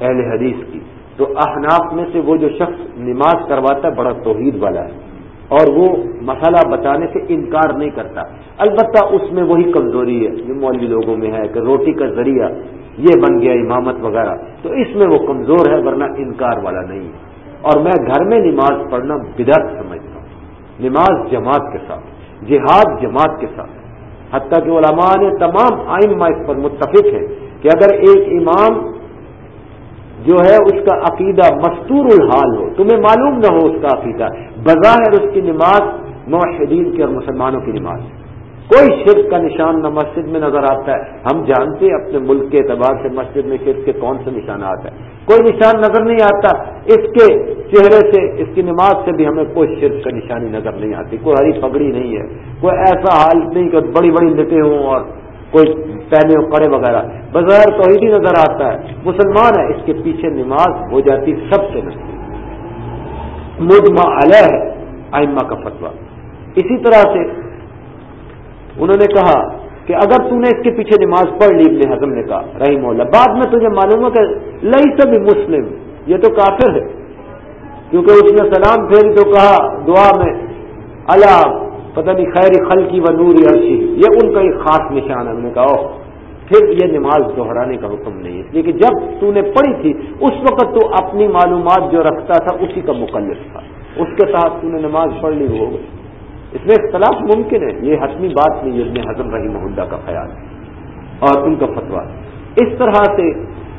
اہل حدیث کی۔ تو احناف میں سے وہ جو شخص نماز کرواتا ہے، بڑا توحید والا ہے۔ اور وہ مسئلہ بچانے سے انکار نہیں کرتا۔ البتہ اس میں وہی کمزوری ہے جو مولوی لوگوں میں ہے کہ روٹی کا ذریعہ یہ بن گیا امامت وغیرہ۔ تو اس میں وہ کمزور ہے ورنہ انکار والا نہیں۔ ہے اور میں گھر میں نماز پڑھنا بدعت سمجھتا ہوں۔ نماز جماعت کے ساتھ، جہاد جماعت کے ساتھ۔ حتیٰ کہ علماء نے تمام آئمہ اس پر متفق ہے کہ اگر ایک امام جو ہے اس کا عقیدہ مستور الحال ہو، تمہیں معلوم نہ ہو اس کا عقیدہ۔ بظاہر اس کی نماز معاشدین کی اور مسلمانوں کی نماز کوئی شرک کا نشان نہ مسجد میں نظر آتا ہے۔ ہم جانتے ہیں اپنے ملک کے اعتبار سے مسجد میں شرک کے کون سے نشانات ہیں۔ کوئی نشان نظر نہیں آتا۔ اس کے چہرے سے، اس کی نماز سے بھی ہمیں کوئی شرک کا نشانی نظر نہیں آتی۔ کوئی ہری پگڑی نہیں ہے۔ کوئی ایسا حال نہیں کہ بڑی بڑی لٹے ہوں اور کوئی پہنے کڑے وغیرہ۔ بظاہر توحیدی نظر آتا ہے۔ مسلمان ہے، اس کے پیچھے نماز ہو جاتی سب سے نزدیک۔ مجمع علیہ ہے آئمہ کا فتوا اسی طرح سے انہوں نے کہا کہ اگر تم نے اس کے پیچھے نماز پڑھ لی، ابن حضم نے کہا رہی مولا بعد میں تجھے معلوم ہے کہ لئی سب مسلم، یہ تو کافر ہے۔ کیونکہ اس نے سلام پھیری تو کہا، دعا میں، اللہ پتہ نہیں خیر خل کی و نوری عرشی۔ یہ ان کا ایک خاص نشان ہے۔ نے کہا پھر یہ نماز دہرانے کا حکم نہیں۔ اس لیے کہ جب تو نے پڑھی تھی، اس وقت تو اپنی معلومات جو رکھتا تھا، اسی کا مقلف تھا۔ اس کے تحت تو نے نماز پڑھ لی ہو گئی۔ اس میں اختلاف ممکن ہے۔ یہ حتمی بات نہیں ابن حضم رحی محدہ کا خیال اور ان کا فتوا اس طرح سے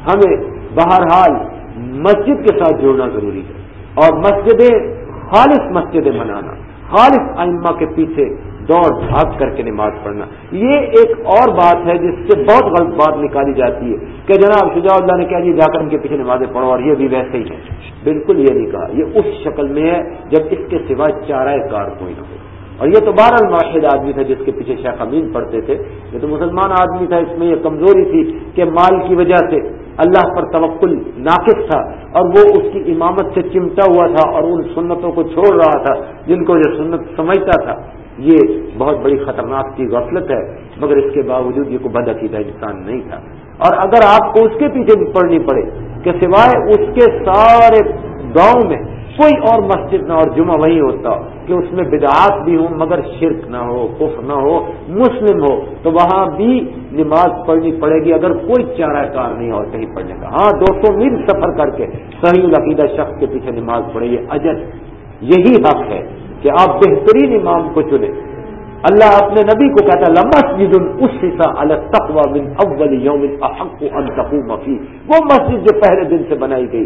ہمیں بہرحال مسجد کے ساتھ جوڑنا ضروری ہے۔ اور مسجدیں خالص مسجدیں بنانا خالص ائمہ کے پیچھے دوڑ بھاگ کر کے نماز پڑھنا۔ یہ ایک اور بات ہے جس سے بہت غلط بات نکالی جاتی ہے کہ جناب شجاع اللہ نے کہا جی جا کر ان کے پیچھے نمازیں پڑھو اور یہ بھی ویسے ہی ہے۔ بالکل یہ نہیں کہا۔ یہ اس شکل میں ہے جب اس کے سوا چارہ کار کوئی نہ ہو۔ اور یہ تو بارہ الماحد آدمی تھا جس کے پیچھے شیخ امین پڑھتے تھے۔ یہ تو مسلمان آدمی تھا، اس میں یہ کمزوری تھی کہ مال کی وجہ سے اللہ پر توکل ناقص تھا اور وہ اس کی امامت سے چمٹا ہوا تھا اور ان سنتوں کو چھوڑ رہا تھا جن کو جو سنت سمجھتا تھا۔ یہ بہت بڑی خطرناک کی غفلت ہے، مگر اس کے باوجود یہ کوئی بد عقیدہ انسان نہیں تھا۔ اور اگر آپ کو اس کے پیچھے بھی پڑنی پڑے کہ سوائے اس کے سارے گاؤں میں کوئی اور مسجد نہ اور جمعہ وہی ہوتا کہ اس میں بدعات بھی ہوں مگر شرک نہ ہو کف نہ ہو، مسلم ہو، تو وہاں بھی نماز پڑھنی پڑے گی اگر کوئی چارہ کار نہیں اور کہیں پڑھنے کا۔ ہاں دو سو میل سفر کر کے صحیح العقیدہ شخص کے پیچھے نماز پڑھے، یہ اجل یہی حق ہے کہ آپ بہترین امام کو چنیں۔ اللہ اپنے نبی کو کہتا مسجد اس حصہ من اول یوم احق ان تقوم فی وہ مسجد جو پہلے دن سے بنائی گئی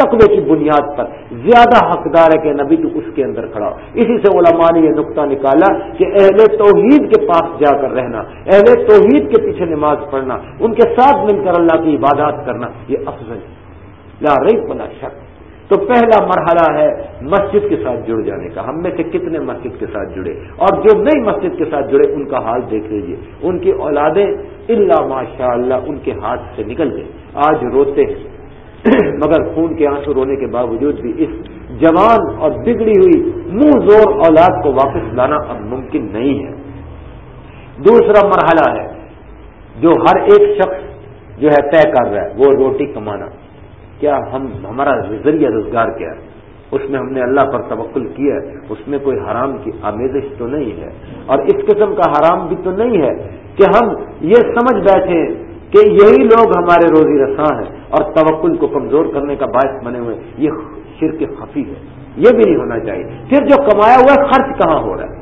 تقوی کی بنیاد پر زیادہ حقدار ہے کہ نبی تو اس کے اندر کھڑا اسی سے علماء نے یہ نقطہ نکالا کہ اہل توحید کے پاس جا کر رہنا، اہل توحید کے پیچھے نماز پڑھنا، ان کے ساتھ مل کر اللہ کی عبادات کرنا، یہ افضل لا رہی پلا شک۔ تو پہلا مرحلہ ہے مسجد کے ساتھ جڑ جانے کا۔ ہم میں سے کتنے مسجد کے ساتھ جڑے؟ اور جو نئی مسجد کے ساتھ جڑے، ان کا حال دیکھ لیجیے ان کی اولادیں اللہ ماشاء اللہ ان کے ہاتھ سے نکل گئے آج روتے ہیں۔ مگر خون کے آنسو رونے کے باوجود بھی اس جوان اور بگڑی ہوئی منہ زور اولاد کو واپس لانا اب ممکن نہیں ہے۔ دوسرا مرحلہ ہے جو ہر ایک شخص جو ہے طے کر رہا ہے، وہ روٹی کمانا۔ کیا ہم، ہمارا ذریعہ روزگار کیا ہے؟ اس میں ہم نے اللہ پر توقل کیا ہے، اس میں کوئی حرام کی آمیزش تو نہیں ہے۔ اور اس قسم کا حرام بھی تو نہیں ہے کہ ہم یہ سمجھ بیٹھے کہ یہی لوگ ہمارے روزی رساں ہیں اور توقل کو کمزور کرنے کا باعث بنے ہوئے یہ شرک خفی ہے۔ یہ بھی نہیں ہونا چاہیے۔ پھر جو کمایا ہوا ہے، خرچ کہاں ہو رہا ہے؟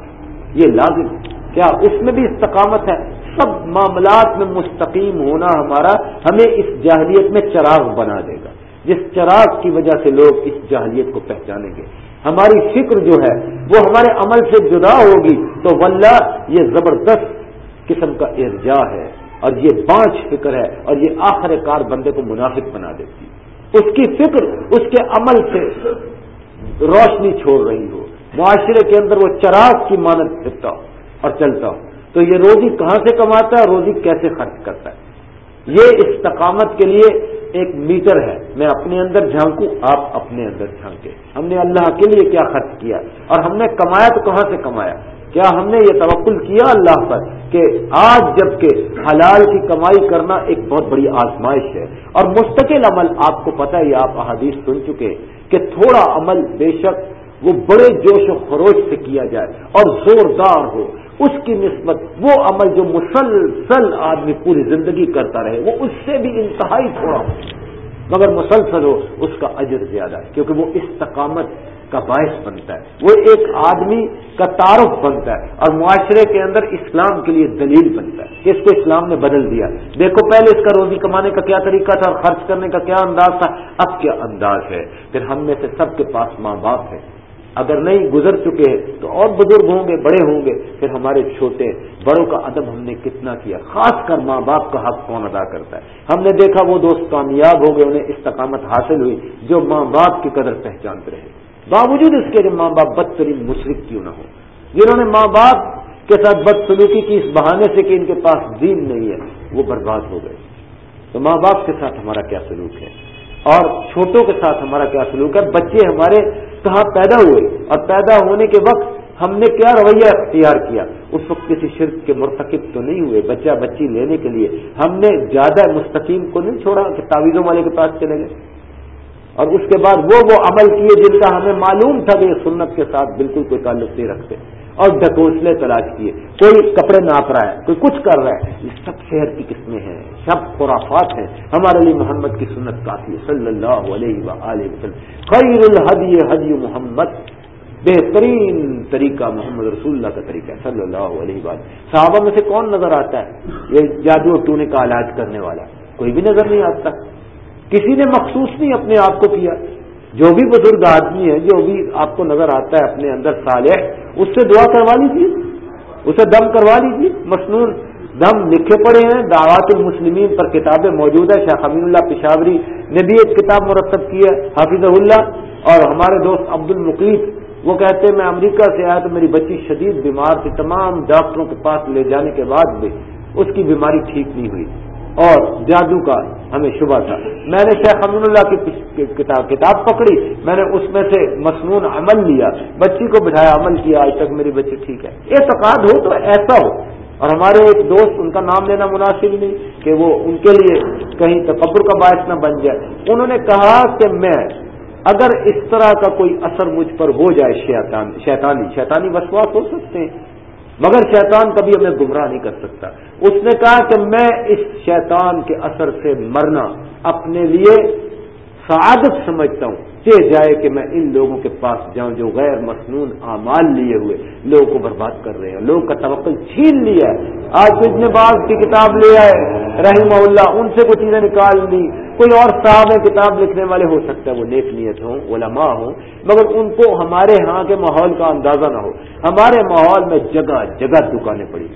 یہ لازم کیا اس میں بھی استقامت ہے؟ سب معاملات میں مستقیم ہونا ہمارا ہمیں اس جاہلیت میں چراغ بنا دے گا۔ جس چراغ کی وجہ سے لوگ اس جہلیت کو پہچانیں گے۔ ہماری فکر جو ہے، وہ ہمارے عمل سے جدا ہوگی۔ تو واللہ، یہ زبردست قسم کا ارجا ہے۔ اور یہ بانچ فکر ہے اور یہ آخر کار بندے کو منافق بنا دیتی اس کی فکر، اس کے عمل سے روشنی چھوڑ رہی ہو۔ معاشرے کے اندر وہ چراغ کی مانت پھرتا ہو اور چلتا ہو۔ تو یہ روزی کہاں سے کماتا ہے روزی کیسے خرچ کرتا ہے؟ یہ استقامت کے لیے ایک میٹر ہے۔ میں اپنے اندر جھانکوں، آپ اپنے اندر جھانکے ہم نے اللہ کے لیے کیا خرچ کیا اور ہم نے کمایا تو کہاں سے کمایا؟ کیا ہم نے یہ توقل کیا اللہ پر کہ آج جبکہ حلال کی کمائی کرنا ایک بہت بڑی آزمائش ہے اور مستقل عمل آپ کو پتہ ہی آپ احادیث سن چکے کہ تھوڑا عمل بے شک وہ بڑے جوش و خروش سے کیا جائے اور زوردار ہو۔ اس کی نسبت وہ عمل جو مسلسل آدمی پوری زندگی کرتا رہے، وہ اس سے بھی انتہائی تھوڑا ہو۔ مگر مسلسل ہو، اس کا اجر زیادہ ہے، کیونکہ وہ استقامت کا باعث بنتا ہے۔ وہ ایک آدمی کا تعارف بنتا ہے اور معاشرے کے اندر اسلام کے لیے دلیل بنتا ہے کہ اس کو اسلام نے بدل دیا۔ دیکھو، پہلے اس کا روزی کمانے کا کیا طریقہ تھا اور خرچ کرنے کا کیا انداز تھا؟ اب کیا انداز ہے؟ پھر ہم میں سے سب کے پاس ماں باپ ہے اگر نہیں گزر چکے ہیں تو اور بزرگ ہوں گے، بڑے ہوں گے۔ پھر ہمارے چھوٹے بڑوں کا ادب ہم نے کتنا کیا۔ خاص کر ماں باپ کا حق کون ادا کرتا ہے؟ ہم نے دیکھا وہ دوست کامیاب ہو گئے، انہیں استقامت حاصل ہوئی جو ماں باپ کی قدر پہچانتے رہے۔ باوجود اس کے ماں باپ بدترین مشرق کیوں نہ ہو جنہوں نے ماں باپ کے ساتھ بدسلوکی کی، اس بہانے سے کہ ان کے پاس دین نہیں ہے، وہ برباد ہو گئے۔ تو ماں باپ کے ساتھ ہمارا کیا سلوک ہے؟ اور چھوٹوں کے ساتھ ہمارا کیا سلوک ہے؟ بچے ہمارے کہاں پیدا ہوئے؟ اور پیدا ہونے کے وقت ہم نے کیا رویہ اختیار کیا؟ اس وقت کسی شرک کے مرتکب تو نہیں ہوئے۔ بچہ بچی لینے کے لیے ہم نے زیادہ مستقیم کو نہیں چھوڑا کہ تعویذوں والے کے پاس چلے گئے۔ اور اس کے بعد وہ وہ عمل کیے جن کا ہمیں معلوم تھا کہ یہ سنت کے ساتھ بالکل کوئی تعلق نہیں رکھتے اور ڈکوسلے تلاش کیے۔ کوئی کپڑے ناپ رہا ہے، کوئی کچھ کر رہا ہے۔ یہ سب شہر کی قسمیں ہیں، سب خرافات ہیں۔ ہمارے لیے محمد کی سنت کافی ہے۔ صلی اللہ علیہ وسلم۔ خیر الحدی حدی محمد۔ بہترین طریقہ محمد رسول اللہ کا طریقہ ہے۔ صلی اللہ علیہ وسلم صحابہ میں سے کون نظر آتا ہے؟ یہ جادو ٹونے کا علاج کرنے والا۔ کوئی بھی نظر نہیں آتا۔ کسی نے مخصوص نہیں اپنے آپ کو کیا۔ جو بھی بزرگ آدمی ہے جو بھی آپ کو نظر آتا ہے اپنے اندر صالح، اس سے دعا کروا لیجیے اسے دم کروا لیجیے مصنون دم لکھے پڑے ہیں۔ دعوات المسلمین پر کتابیں موجود ہیں۔ شاہ امین اللہ پشاوری نے بھی ایک کتاب مرتب کی ہے حافظ اللہ۔ اور ہمارے دوست عبد المقیت وہ کہتے ہیں، میں امریکہ سے آیا تو میری بچی شدید بیمار تھی، تمام ڈاکٹروں کے پاس لے جانے کے بعد بھی اس کی بیماری ٹھیک نہیں ہوئی اور جادو کا ہمیں شبہ تھا۔ میں نے شیخ امین اللہ کی کتاب کتاب پکڑی۔ میں نے اس میں سے مصنون عمل لیا۔ بچی کو بٹھایا، عمل کیا، آج تک میری بچی ٹھیک ہے۔ اعتقاد ہو تو ایسا ہو۔ اور ہمارے ایک دوست، ان کا نام لینا مناسب نہیں کہ وہ ان کے لیے کہیں تکبر کا باعث نہ بن جائے۔ انہوں نے کہا کہ میں اگر اس طرح کا کوئی اثر مجھ پر ہو جائے شیطانی شیطانی وسواس ہو سکتے ہیں۔ مگر شیطان کبھی ہمیں گمراہ نہیں کر سکتا۔ اس نے کہا کہ میں اس شیطان کے اثر سے مرنا اپنے لیے سعادت سمجھتا ہوں۔ جائے کہ میں ان لوگوں کے پاس جاؤں جو غیر مصنون اعمال لیے ہوئے لوگوں کو برباد کر رہے ہیں، لوگوں کا توقل چھین لیا ہے۔ آج ابن باز کی کتاب لے آئے، رحمہ اللہ، ان سے کچھ چیزیں نکال لی کوئی اور صاحب کتاب لکھنے والے ہو سکتا ہے وہ نیک نیت ہوں، علماء ہوں، مگر ان کو ہمارے ہاں کے ماحول کا اندازہ نہ ہو۔ ہمارے ماحول میں جگہ جگہ دکانیں پڑی۔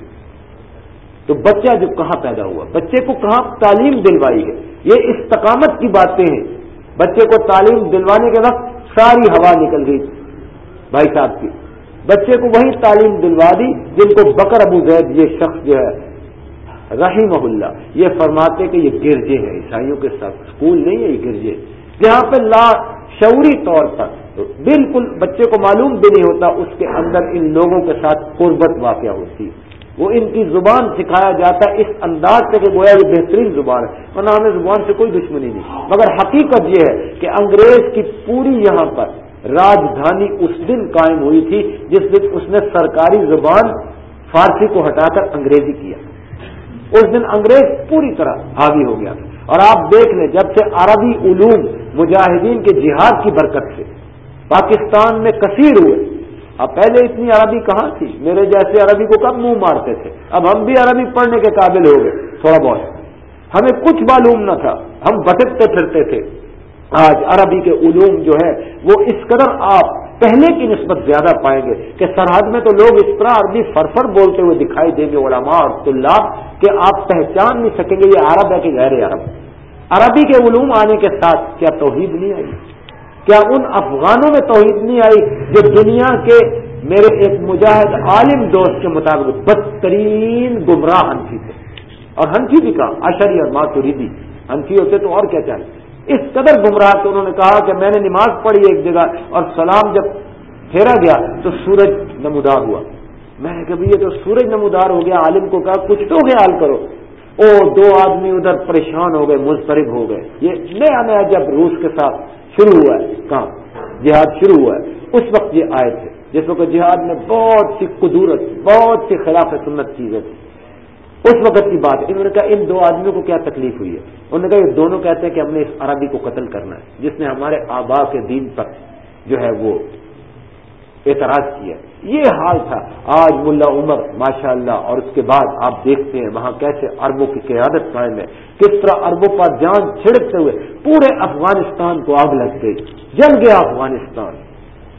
تو بچہ جو کہاں پیدا ہوا؟ بچے کو کہاں تعلیم دلوائی ہے یہ استقامت کی باتیں ہیں۔ بچے کو تعلیم دلوانے کے وقت ساری ہوا نکل گئی بھائی صاحب کی۔ بچے کو وہی تعلیم دلوا دی جن کو بکر ابو زید یہ شخص جو ہے رحیم اللہ، یہ فرماتے کہ یہ گرجے ہیں، عیسائیوں کے ساتھ اسکول نہیں ہے، یہ گرجے۔ جہاں پہ لا شعوری طور پر بالکل بچے کو معلوم بھی نہیں ہوتا، اس کے اندر ان لوگوں کے ساتھ قربت واقع ہوتی۔ ہے وہ ان کی زبان سکھایا جاتا ہے اس انداز سے کہ گویا یہ بہترین زبان ہے۔ ورنہ ہمیں زبان سے کوئی دشمنی نہیں۔ مگر حقیقت یہ ہے کہ انگریز کی پوری یہاں پر راجدھانی اس دن قائم ہوئی تھی جس دن اس نے سرکاری زبان فارسی کو ہٹا کر انگریزی کیا۔ اس دن انگریز پوری طرح حاوی ہو گیا۔ اور آپ دیکھ لیں جب سے عربی علوم مجاہدین کے جہاد کی برکت سے پاکستان میں کثیر ہوئے اب پہلے اتنی عربی کہاں تھی؟ میرے جیسے عربی کو کب منہ مارتے تھے؟ اب ہم بھی عربی پڑھنے کے قابل ہو گئے، تھوڑا بہت۔ ہمیں کچھ معلوم نہ تھا، ہم بھٹکتے پھرتے تھے۔ آج عربی کے علوم جو ہے، وہ اس قدر آپ پہلے کی نسبت زیادہ پائیں گے کہ سرحد میں تو لوگ اس طرح عربی فرفر بولتے ہوئے دکھائی دیں گے، علماء اور طلاب، کہ آپ پہچان نہیں سکیں گے یہ عرب ہے کہ غیر عرب۔ عربی کے علوم آنے کے ساتھ کیا توحید نہیں آئی؟ کیا ان افغانوں میں توحید نہیں آئی جو دنیا کے میرے ایک مجاہد عالم دوست کے مطابق بدترین گمراہ ہنسی تھے؟ اور ہنسی بھی کہا اشری اور ماتوریدی ہنسی ہوتے تو اور کیا چاہیے؟ اس قدر گمراہ تو انہوں نے کہا کہ میں نے نماز پڑھی ایک جگہ اور سلام جب پھیرا گیا تو سورج نمودار ہوا۔ میں نے کہا یہ تو سورج نمودار ہو گیا، عالم کو کہا، کچھ تو خیال کرو۔ او دو آدمی ادھر پریشان ہو گئے مسترب ہو گئے۔ یہ نیا نیا جب روس کے ساتھ شروع ہوا ہے، کام، جہاد شروع ہوا ہے۔ اس وقت یہ آئے تھے جس وقت جہاد میں بہت سی قدورت، بہت سی خلاف سنت چیزیں تھیں۔ اس وقت کی بات انہوں نے کہا، ان دو آدمیوں کو کیا تکلیف ہوئی ہے؟ انہوں نے کہا، یہ دونوں کہتے ہیں کہ ہم نے اس عربی کو قتل کرنا ہے، جس نے ہمارے آبا کے دین پر جو ہے وہ اعتراض کیا۔ یہ حال تھا۔ آج ملا عمر ماشاء اللہ اور اس کے بعد آپ دیکھتے ہیں وہاں کیسے اربوں کی قیادت قائم ہے۔ کس طرح اربوں پر جان چھڑکتے ہوئے پورے افغانستان کو آگ لگ گئی۔ جل گیا افغانستان۔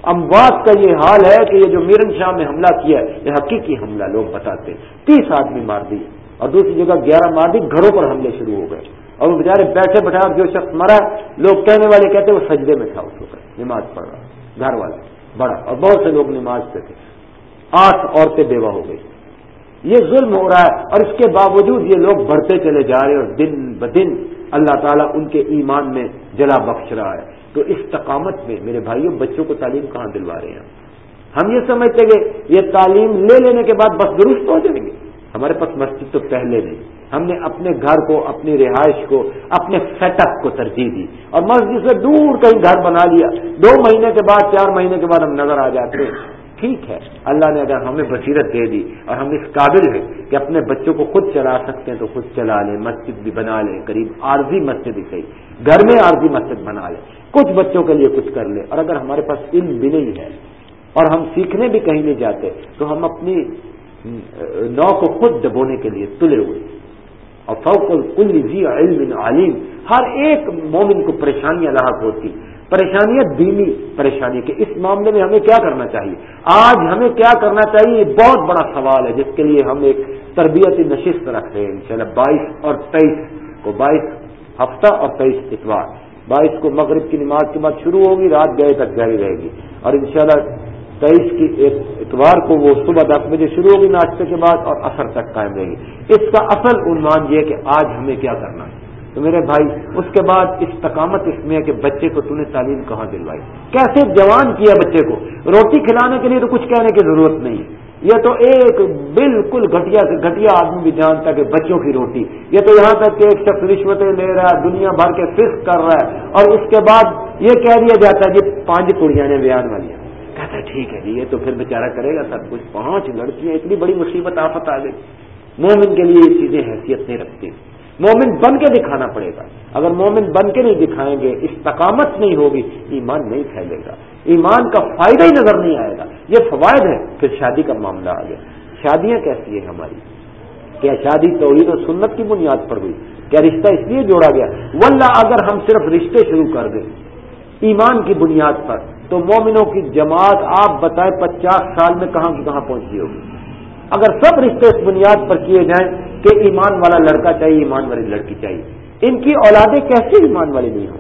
اموات کا یہ حال ہے کہ یہ جو میرن شاہ میں حملہ کیا ہے، یہ حقیقی حملہ لوگ بتاتے ہیں۔ تیس آدمی مار دیے۔ اور دوسری جگہ گیارہ مار دی، گھروں پر حملے شروع ہو گئے۔ اور وہ بیچارے بیٹھے بیٹھے جو شخص مرا، لوگ کہنے والے کہتے وہ سجدے میں تھا اس وقت نماز پڑھ رہا گھر والا بڑا اور بہت سے لوگ نماز پہ تھے۔ آٹھ عورتیں بیوہ ہو گئی۔ یہ ظلم ہو رہا ہے اور اس کے باوجود یہ لوگ بڑھتے چلے جا رہے اور دن بدن اللہ تعالیٰ ان کے ایمان میں جلا بخش رہا ہے۔ تو استقامت میں میرے بھائیوں، بچوں کو تعلیم کہاں دلوا رہے ہیں ہم؟ یہ سمجھتے کہ یہ تعلیم لے لینے کے بعد بس درست ہو جائیں گے۔ ہمارے پاس مسجد تو پہلے نہیں۔ ہم نے اپنے گھر کو، اپنی رہائش کو، اپنے سیٹ اپ کو ترجیح دی اور مسجد سے دور کہیں گھر بنا لیا۔ دو مہینے کے بعد، چار مہینے کے بعد ہم نظر آ جاتے ہیں۔ ٹھیک ہے۔ اللہ نے اگر ہمیں بصیرت دے دی اور ہم اس قابل ہیں کہ اپنے بچوں کو خود چلا سکتے ہیں تو خود چلا لیں، مسجد بھی بنا لیں، قریب عارضی مسجد ہی صحیح گھر میں عارضی مسجد بنا لیں۔ کچھ بچوں کے لیے کچھ کر لیں۔ اور اگر ہمارے پاس علم بھی نہیں ہے اور ہم سیکھنے بھی کہیں نہیں جاتے تو ہم اپنی نو کو خود دبونے کے لیے تلے ہوئے۔ اور فوق کل جی علم علیم ہر ایک مومن کو پریشانیاں لاحق ہوتی۔ پریشانیاں دینی پریشانی کہ اس معاملے میں ہمیں کیا کرنا چاہیے؟ آج ہمیں کیا کرنا چاہیے؟ یہ بہت بڑا سوال ہے جس کے لیے ہم ایک تربیتی نشست رکھ رہے ہیں، انشاءاللہ بائیس اور تیئیس کو۔ بائیس ہفتہ اور تیئیس اتوار۔ بائیس کو مغرب کی نماز کے بعد شروع ہوگی، رات گئے تک جاری رہے گی۔ اور انشاءاللہ تیئیس کی ایک اتوار کو وہ صبح دس بجے شروع ہوگی ناشتے کے بعد اور اثر تک قائم رہے گی۔ اس کا اصل عنوان یہ کہ آج ہمیں کیا کرنا ہے۔ تو میرے بھائی، اس کے بعد استقامت اس میں ہے کہ بچے کو تم نے تعلیم کہاں دلوائی؟ کیسے جوان کیا بچے کو؟ روٹی کھلانے کے لیے تو کچھ کہنے کی ضرورت نہیں۔ ہے یہ تو ایک بالکل گھٹیا سے گھٹیا آدمی بھی جانتا کہ بچوں کی روٹی۔ یہ تو یہاں تک کہ ایک شخص رشوتیں لے رہا ہے، دنیا بھر کے فکس کر رہا ہے اور اس کے بعد یہ کہہ دیا جاتا ہے جی پانچ کڑیاں نے بیان والی ہے، ٹھیک ہے جی یہ تو پھر بیچارہ کرے گا سب کچھ۔ پانچ لڑکیاں، اتنی بڑی مصیبت آفت آ گئی۔ مومن کے لیے یہ چیزیں حیثیت نہیں رکھتی۔ مومن بن کے دکھانا پڑے گا۔ اگر مومن بن کے نہیں دکھائیں گے، استقامت نہیں ہوگی، ایمان نہیں پھیلے گا۔ ایمان کا فائدہ ہی نظر نہیں آئے گا۔ یہ فوائد ہے پھر شادی کا معاملہ آ گیا شادیاں کیسی ہیں ہماری؟ کیا شادی توحید و سنت کی بنیاد پر ہوئی؟ کیا رشتہ اس لیے جوڑا گیا؟ ولہ اگر ہم صرف رشتے شروع کر دیں، ایمان کی بنیاد پر تو مومنوں کی جماعت آپ بتائیں پچاس سال میں کہاں کی کہاں پہنچی ہوگی؟ اگر سب رشتے اس بنیاد پر کیے جائیں کہ ایمان والا لڑکا چاہیے، ایمان والی لڑکی چاہیے۔ ان کی اولادیں کیسے ایمان والی نہیں ہوں؟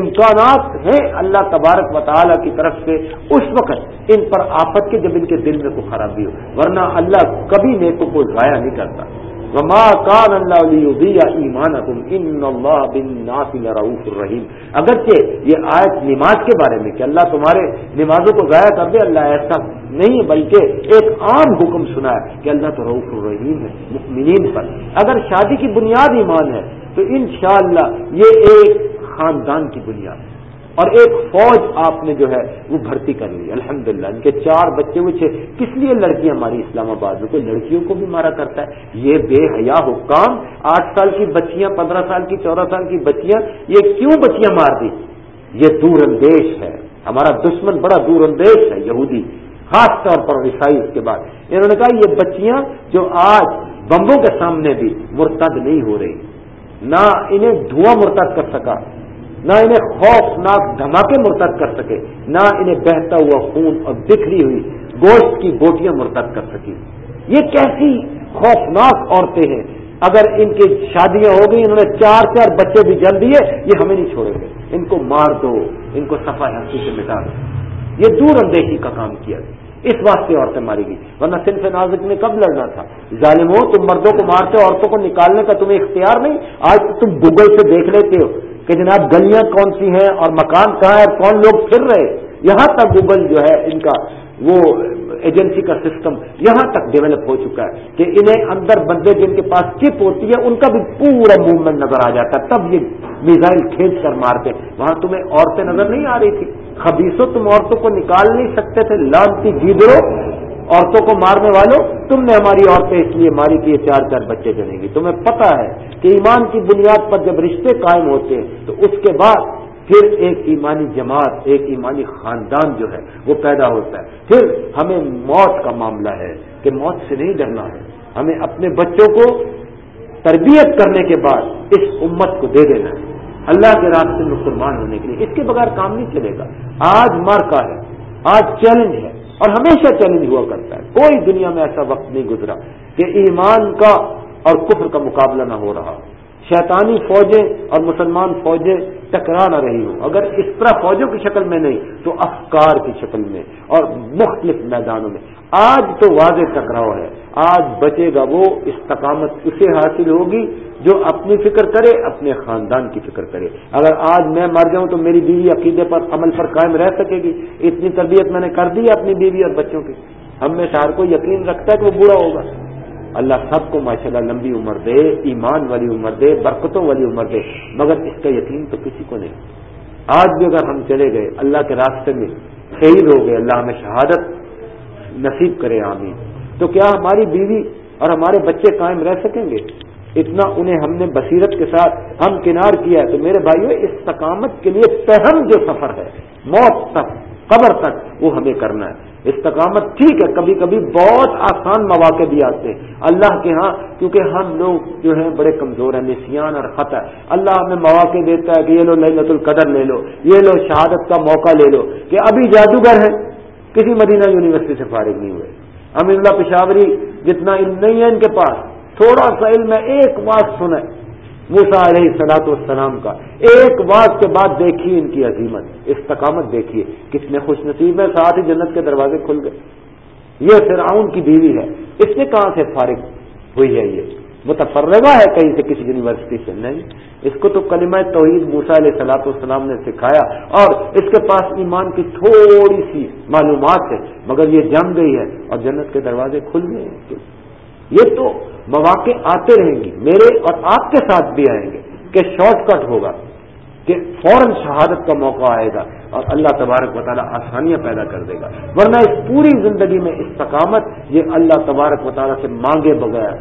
امکانات ہیں اللہ تبارک و تعالیٰ کی طرف سے اس وقت ان پر آفت کے جب ان کے دل میں کوئی خرابی ہو، ورنہ اللہ کبھی نیکوں کو ضائع نہیں کرتا۔ وما کان اللہ ایمان ان اللہ بن ناصل رعف الرحیم اگرچہ یہ آیت نماز کے بارے میں کہ اللہ تمہارے نمازوں کو ضائع کر دے، اللہ ایسا نہیں، بلکہ ایک عام حکم سنا ہے کہ اللہ تو رعف الرحیم ہے، مؤمنین پر۔ اگر شادی کی بنیاد ایمان ہے، تو انشاءاللہ یہ ایک خاندان کی بنیاد ہے۔ اور ایک فوج آپ نے جو ہے وہ بھرتی کر لی الحمد للہ ان کے چار بچے ہوئے کس لیے لڑکیاں ہماری اسلام آباد میں؟ کوئی لڑکیوں کو بھی مارا کرتا ہے۔ یہ بے حیا حکام، آٹھ سال کی بچیاں، پندرہ سال کی، چودہ سال کی بچیاں، یہ کیوں بچیاں مار دی؟ یہ دور اندیش ہے۔ ہمارا دشمن بڑا دور اندیش ہے، یہودی۔ خاص طور پر عیسائی اس کے بعد۔ انہوں نے کہا یہ بچیاں جو آج بمبوں کے سامنے بھی مرتد نہیں ہو رہی، نہ انہیں دھواں مرتد کر سکا۔ نہ انہیں خوفناک دھماکے مرتب کر سکے، نہ انہیں بہتا ہوا خون اور بکھری ہوئی گوشت کی بوٹیاں مرتب کر سکی یہ کیسی خوفناک عورتیں ہیں؟ اگر ان کی شادیاں ہو گئی انہوں نے چار چار بچے بھی جل دیے، یہ ہمیں نہیں چھوڑیں گے۔ ان کو مار دو، ان کو صفائی ہنسی سے مٹا دو۔ یہ دور اندیشی کا کام کیا۔ اس واسطے عورتیں ماری گئی۔ ورنہ صنف نازک میں کب لڑنا تھا؟ ظالم ہو، تم مردوں کو مارتے ہو، عورتوں کو نکالنے کا تمہیں اختیار نہیں، آج تم گوگل سے دیکھ لیتے ہو۔ کہ جناب گلیاں کون سی ہیں اور مکان کہاں ہے اور کون لوگ پھر رہے یہاں تک گوگل جو ہے ان کا وہ ایجنسی کا سسٹم یہاں تک ڈیولپ ہو چکا ہے کہ انہیں اندر بندے جن کے پاس چپ ہوتی ہے، ان کا بھی پورا موومنٹ نظر آ جاتا ہے۔ تب یہ میزائل کھینچ کر مارتے وہاں تمہیں عورتیں نظر نہیں آ رہی تھی خبیصوں، تم عورتوں کو نکال نہیں سکتے تھے۔ لانتی گیدرو عورتوں کو مارنے والوں، تم نے ہماری عورتیں اس لیے ماری کہ یہ چار چار بچے جنیں گی تمہیں پتا ہے کہ ایمان کی بنیاد پر جب رشتے قائم ہوتے ہیں، تو اس کے بعد پھر ایک ایمانی جماعت، ایک ایمانی خاندان جو ہے، وہ پیدا ہوتا ہے۔ پھر ہمیں موت کا معاملہ ہے کہ موت سے نہیں ڈرنا ہے۔ ہمیں اپنے بچوں کو تربیت کرنے کے بعد اس امت کو دے دینا ہے۔ اللہ کے راستے میں قربان ہونے کے لیے اس کے بغیر کام نہیں چلے گا۔ آج مر کا ہے، آج چیلنج ہے اور ہمیشہ چیلنج ہوا کرتا ہے۔ کوئی دنیا میں ایسا وقت نہیں گزرا کہ ایمان کا اور کفر کا مقابلہ نہ ہو رہا شیطانی فوجیں اور مسلمان فوجیں ٹکرا نہ رہی ہوں۔ اگر اس طرح فوجوں کی شکل میں نہیں، تو افکار کی شکل میں اور مختلف میدانوں میں۔ آج تو واضح ٹکراؤ ہے۔ آج بچے گا وہ استقامت اسے حاصل ہوگی جو اپنی فکر کرے، اپنے خاندان کی فکر کرے۔ اگر آج میں مر جاؤں تو میری بیوی عقیدے پر عمل پر قائم رہ سکے گی۔ اتنی تربیت میں نے کر دی اپنی بیوی اور بچوں کی۔ ہم میں ہر کوئی یقین رکھتا ہے کہ وہ برا ہوگا۔ اللہ سب کو ماشاء اللہ لمبی عمر دے، ایمان والی عمر دے، برکتوں والی عمر دے، مگر اس کا یقین تو کسی کو نہیں۔ آج بھی اگر ہم چلے گئے، اللہ کے راستے میں شہید ہو گئے، اللہ ہمیں شہادت نصیب کرے، آمین۔ تو کیا ہماری بیوی اور ہمارے بچے قائم رہ سکیں گے؟ اتنا انہیں ہم نے بصیرت کے ساتھ ہم کنار کیا ہے۔ تو میرے بھائیو استقامت کے لیے پہم جو سفر ہے، موت تک، قبر تک، وہ ہمیں کرنا ہے۔ استقامت ٹھیک ہے، کبھی کبھی بہت آسان مواقع بھی آتے ہیں۔ اللہ کے ہاں کیونکہ ہم لوگ جو ہیں بڑے کمزور ہیں، نسیان اور خطا ہے۔ اللہ ہمیں مواقع دیتا ہے کہ یہ لو لت القدر لے لو، یہ لو شہادت کا موقع لے لو کہ ابھی جادوگر ہے کسی مدینہ یونیورسٹی سے فارغ نہیں ہوئے۔ امین اللہ پشاوری جتنا علم نہیں ہے ان کے پاس، تھوڑا سا علم ہے، ایک بات سنیں۔ موسا علیہ سلاط والسلام کا۔ ایک بات کے بعد دیکھیے ان کی عظیمت۔ استقامت دیکھیے۔ کتنے خوش نصیب ہے ساتھ ہی جنت کے دروازے کھل گئے۔ یہ فرعون کی بیوی ہے۔ اس نے کہاں سے فارغ ہوئی ہے یہ؟ متفرغہ ہے کہیں سے کسی یونیورسٹی سے؟ نہیں۔ اس کو تو کلمہ توحید موسا علیہ سلاط والسلام نے سکھایا۔ اور اس کے پاس ایمان کی تھوڑی سی معلومات ہے، مگر یہ جم گئی ہے اور جنت کے دروازے کھل گئے۔ یہ تو مواقع آتے رہیں گی میرے اور آپ کے ساتھ بھی آئیں گے کہ شارٹ کٹ ہوگا، کہ فوراً شہادت کا موقع آئے گا اور اللہ تبارک و تعالیٰ آسانیاں پیدا کر دے گا۔ ورنہ اس پوری زندگی میں استقامت یہ اللہ تبارک و تعالیٰ سے مانگے بغیر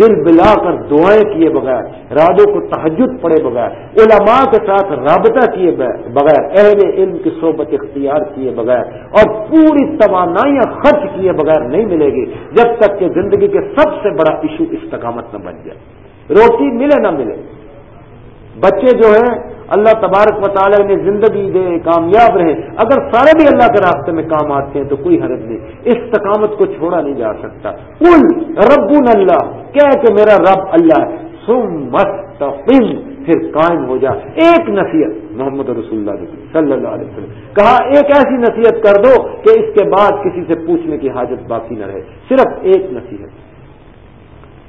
دل بلا کر دعائیں کیے بغیر راتوں کو تحجد پڑے بغیر، علماء کے ساتھ رابطہ کیے بغیر، اہل علم کی صحبت اختیار کیے بغیر، اور پوری توانائیاں خرچ کیے بغیر نہیں ملے گی، جب تک کہ زندگی کے سب سے بڑا ایشو استقامت نہ بن جائے۔ روٹی ملے نہ ملے۔ بچے جو ہیں، اللہ تبارک و تعالی نے زندگی دے، کامیاب رہے۔ اگر سارے بھی اللہ کے راستے میں کام آتے ہیں تو کوئی حرج نہیں۔ اس تقامت کو چھوڑا نہیں جا سکتا۔ کل رب اللہ، کہہ کہ میرا رب اللہ ہے۔ سم پھر قائم ہو جا۔ ایک نصیحت محمد رسول اللہ صلی اللہ علیہ وسلم۔ کہا، ایک ایسی نصیحت کر دو کہ اس کے بعد کسی سے پوچھنے کی حاجت باقی نہ رہے۔ صرف ایک نصیحت۔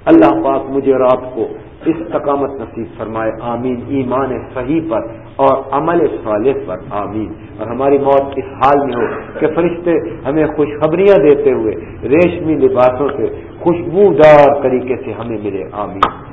اللہ پاک مجھے اور آپ کو استقامت نصیب فرمائے، آمین، ایمان صحیح پر اور عمل صالح پر، آمین۔ اور ہماری موت اس حال میں ہو کہ فرشتے ہمیں خوشخبریاں دیتے ہوئے ریشمی لباسوں سے خوشبودار طریقے سے ہمیں ملے، آمین۔